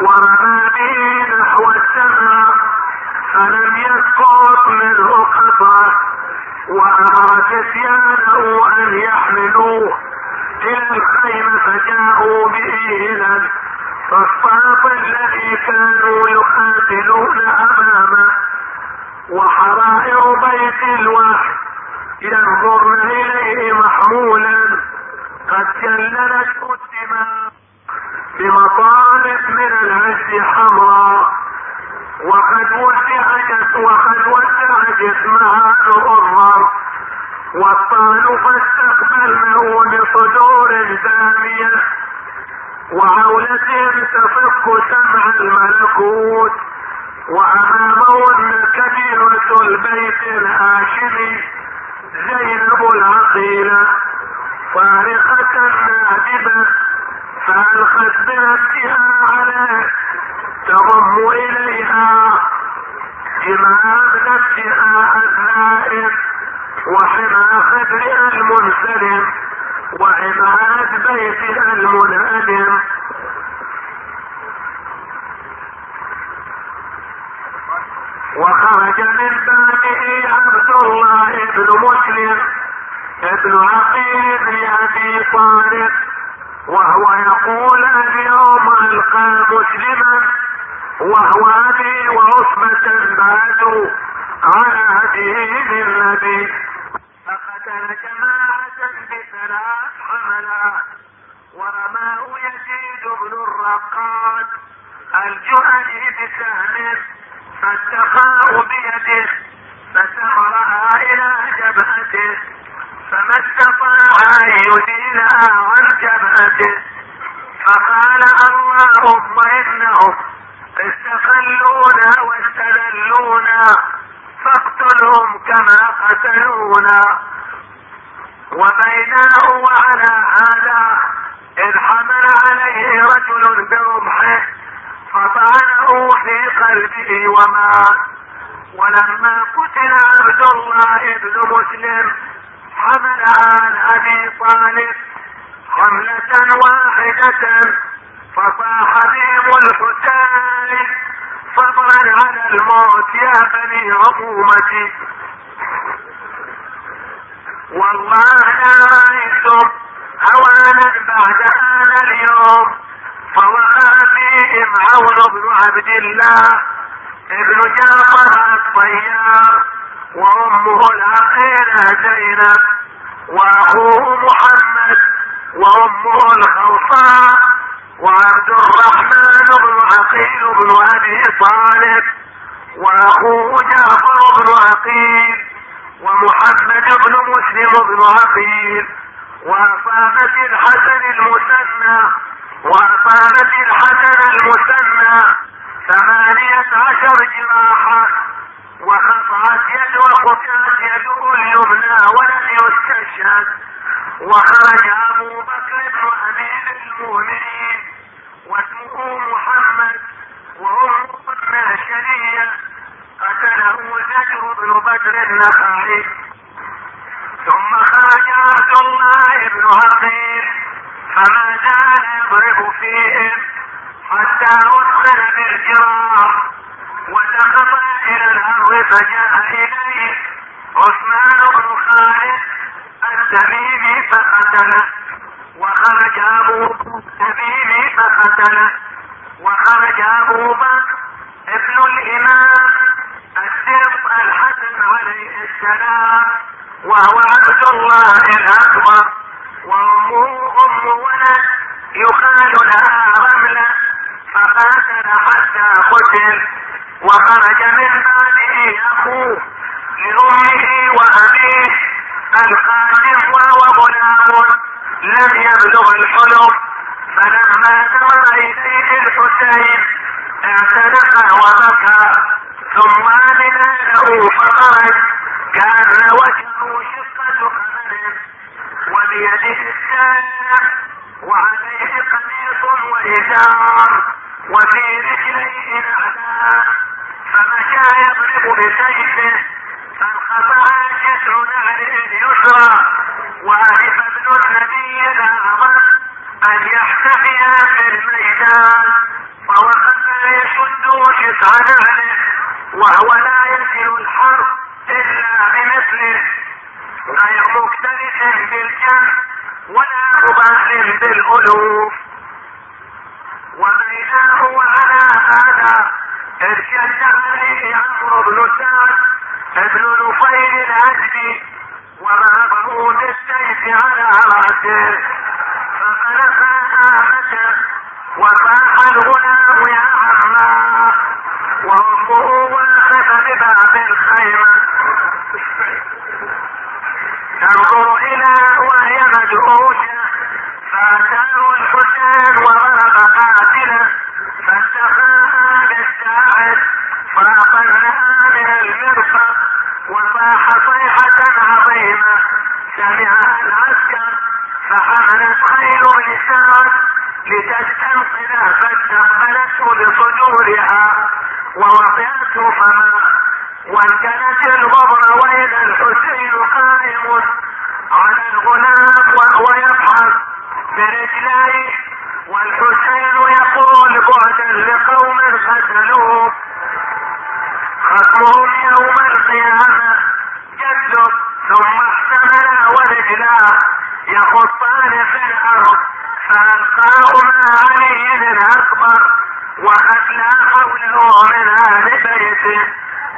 ورمى به نحو السماء فلم يسقط منه قطرة. فتيانه أن يحملوه. إلى الخيمة فجاءوا به إلى الفسطاط الذي كانوا يقاتلون أمامه. وحرائر بيت الوحي ينظرن إليه محمولا. قد جللته الدماء بمطالب من العز حمراء. وقد وسع وقد وسع جسمها الغرر والطال فاستقبلنه بصدور دامية وعولة تصف سمع الملكوت وامامهن كبيرة البيت الهاشمي زينب العقيلة فارقة نادبة فالقت بنفسها عليه تضم إليها امام نفسها النائم وحمى خدرها المنسلم وعماد بيتها المنهدم وخرج من بعده عبد الله بن مسلم ابن عقيل بن أبي طالب وهو يقول اليوم ألقى مسلما وهو أبي وعصبة بعد على دين النبي فقتل جماعة بثلاث حملات ورماه يزيد بن الرقاد. الجهني بسهم فاتقاه بيده فسمرها إلى جبهته. فما استطاع أن يزيلها عن جبهته فقال اللهم إنهم استقلونا واستذلونا فاقتلهم كما قتلونا. وبيناه وعلى هذا إذ حمل عليه رجل برمحه فطعنه في قلبه ومات ولما قتل عبد الله بن مسلم حمل عن أبي طالب حملة واحدة فصاح بهم الحسين صبرا على الموت يا بني رمومتي والله لا رأيتم هوانا بعد هذا اليوم فوقع فيهم عون بن عبد الله ابن جعفر الطيار وأمه العقيلة زينب. وأخوه محمد وأمه الخوصاء وعبد الرحمن بن عقيل بن أبي طالب وأخوه جعفر بن عقيل ومحمد بن مسلم بن عقيل واصابت الحسن المثنى واصابت الحسن المثنى ثمانية عشر جراحة وقطعت يد وقطعت يده اليمنى ولم يستشهد. وخرج أبو بكر بن أمير المؤمنين. واسمه محمد. وامه الناشرية قتله زجر بن بدر النخعي. ثم خرج عبد الله بن عقيل. فما زال يضرب فيهم حتى أثخن بالجراح وسقط إلى الأرض فجاء إليه عثمان بن خالد التميمي فقتله وخرج أبو التميمي فقتله وخرج أبو بكر ابن الإمام السبط الحسن عليه السلام وهو عبد الله الأكبر وأمه أم ولد يقال لها رملة. فقاتل حتى قتل وخرج من بعده أخوه لأمه وأبيه الخاتم وهو غلام لم يبلغ الحلم فلما نظر إليه الحسين اعتنق وبكى ثم عمل له فخرج كان وجهه شقه قمر وبيده الساعة وعليه قميص وإزار وفي رجليه نعلان فمشى يضرب بسيفه فانقطعت جسر نعله اليسرى. وعرف ابن النبي الأعظم أن يحتفي في الميدان. فوقف يشد شسع نعله وهو لا يصل الحرب إلا بمثله. غير مكترث بالجنب ولا مباح بالألوف. وبينه وعلى هذا ارشد عليه عمرو بن سعد ابن نفيل الأجدي ورابه بالسيف على رأسه. ففلق آمته وصاح الغلام يا عما. وأمه واقفة بباب الخيمة. تنظر إلى وهي مدهوشة فأتاه الحسين وضرب قاتله. فاتخاها بالساعد. فأقلها من المرفق. وصاح صيحة عظيمة. سمعها العسكر. فحملت خيل لسان لتستنقذه فاستقبلته بصدورها ووطئته فما وانكلت الغبر وإذا الحسين قائم على الغلام وهو يضحك برجليه والحسين يقول بعدا لقوم قتلوه خصمهم يوم القيامة جدك ثم احتمل ورجلاه يخطان في الأرض فالقاه مع علي الاكبر واخلى حوله من أهل بيته.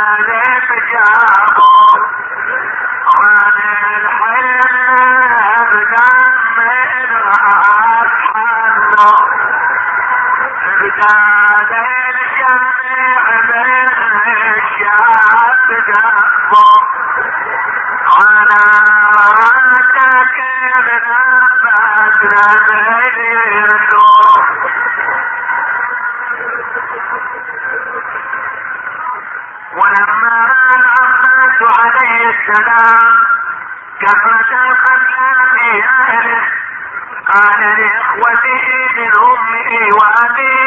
Ave السلام القتلى في اهله قال لإخوته من امه وأبيه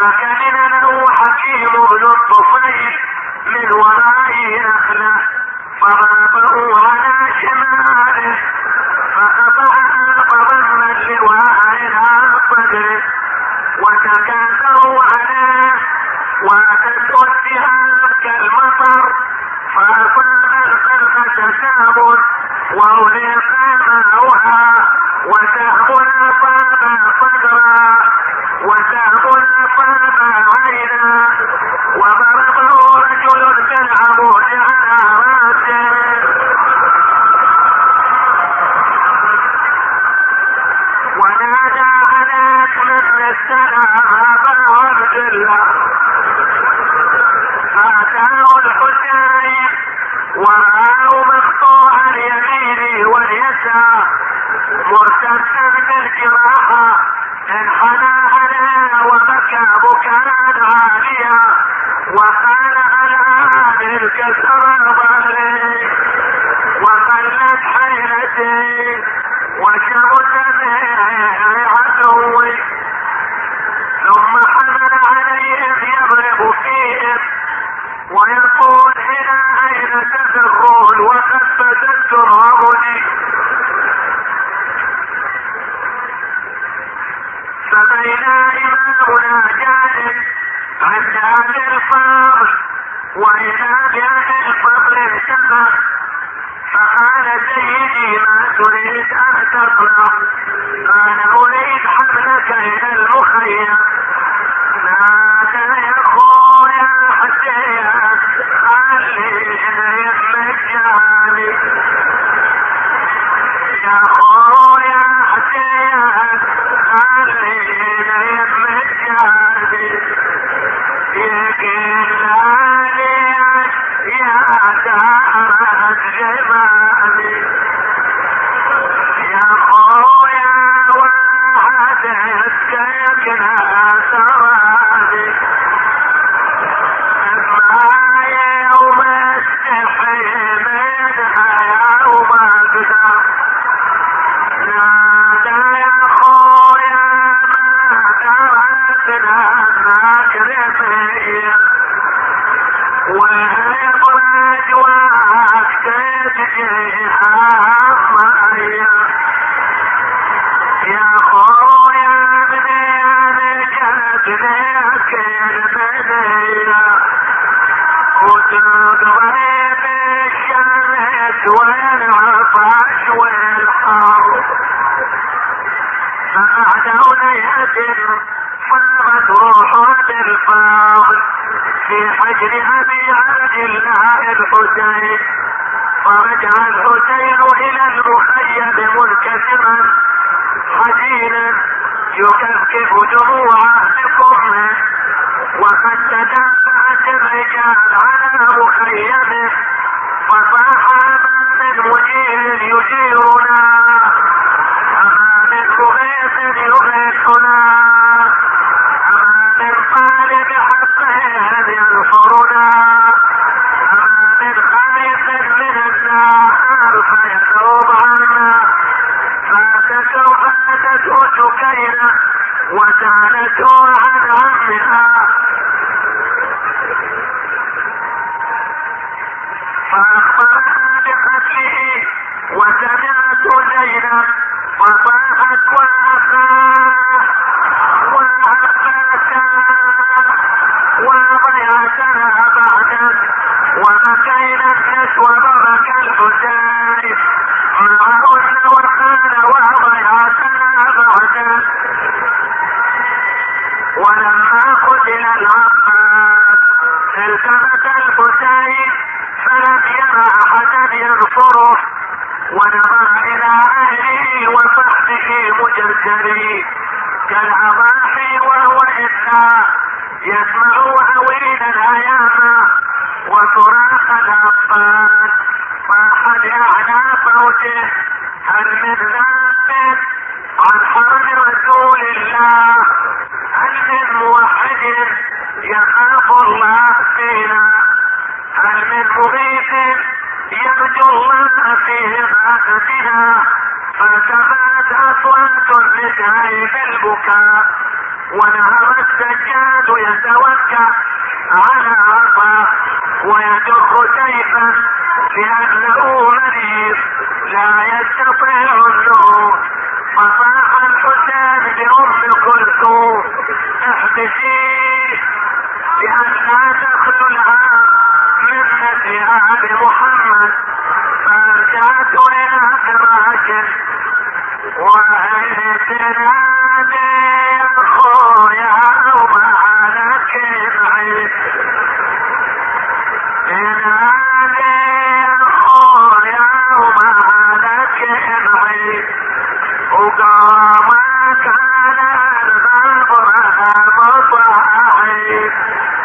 Okay. جاء ما تريد أن تطلع أنا اريد حملك إلى المخيم في حجر أبي عبد الله الحسين. فرجع الحسين إلى المخيم منكسرا حزينا يكفكف دموعه بقرنه وقد تدافعت الرجال على مخيمه فصاح أمان مجير يجيرنا أمان مغيث يغيثنا. الليل وتنكر عن أهلها يسمعوا أويل الهيام وصراخ الأطفال فاحد أعلى صوته هل من ذنب عن حرم رسول الله؟ هل من موحد يخاف الله فينا؟ هل من مغيث يرجو الله في عبادتنا؟ فارتفعت أصوات لتعيب البكاء Atahuasca Thank you.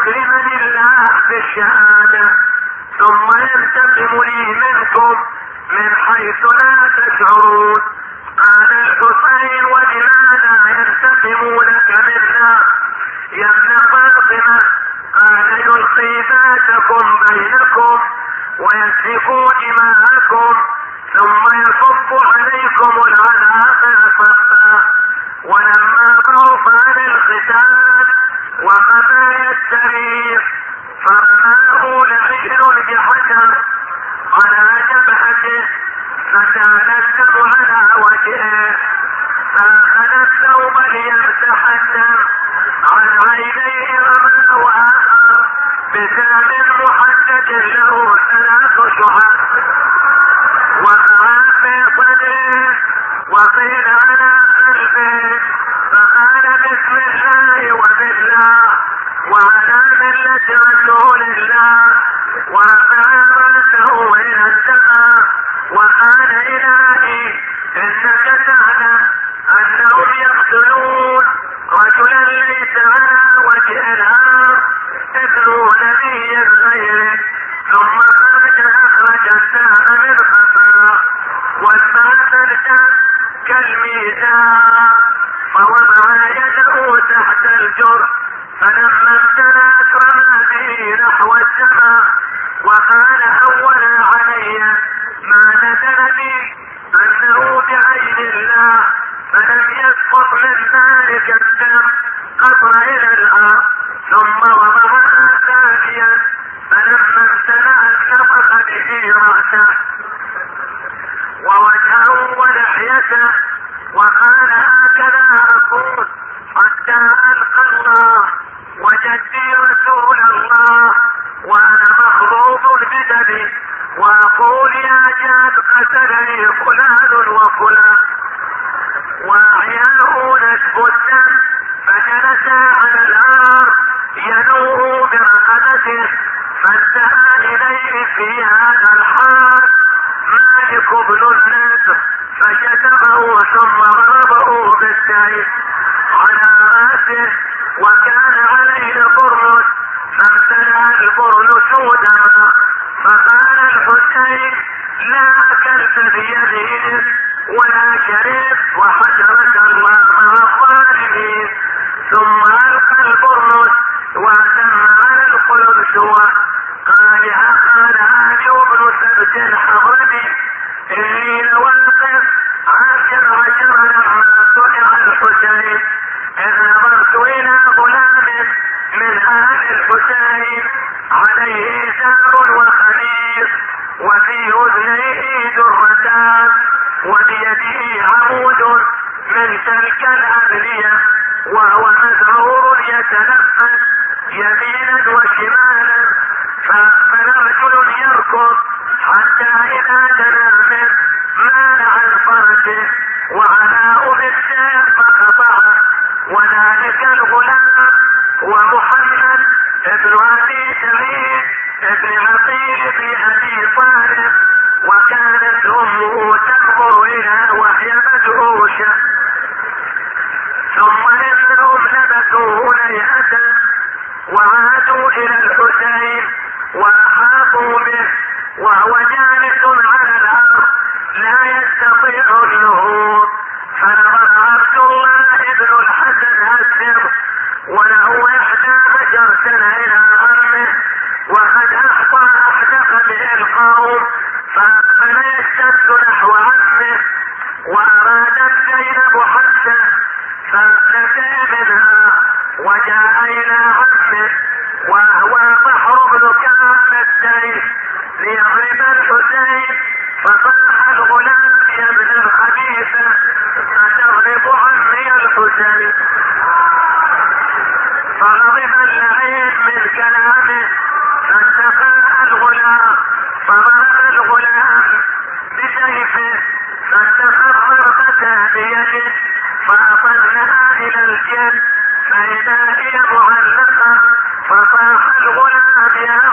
مكرما الله بالشهادة ثم ينتقم لي منكم من حيث لا تشعرون. قال الحسين وبماذا ينتقم لك منا؟ يا ابن فاطمة. قال يلقي باتكم بينكم ويسفك دماءكم ثم يصب عليكم العذاب فقط يتبع فما وأحاطوا به وهو جاهل. فإذا هي معلقة فصاح الغلام يا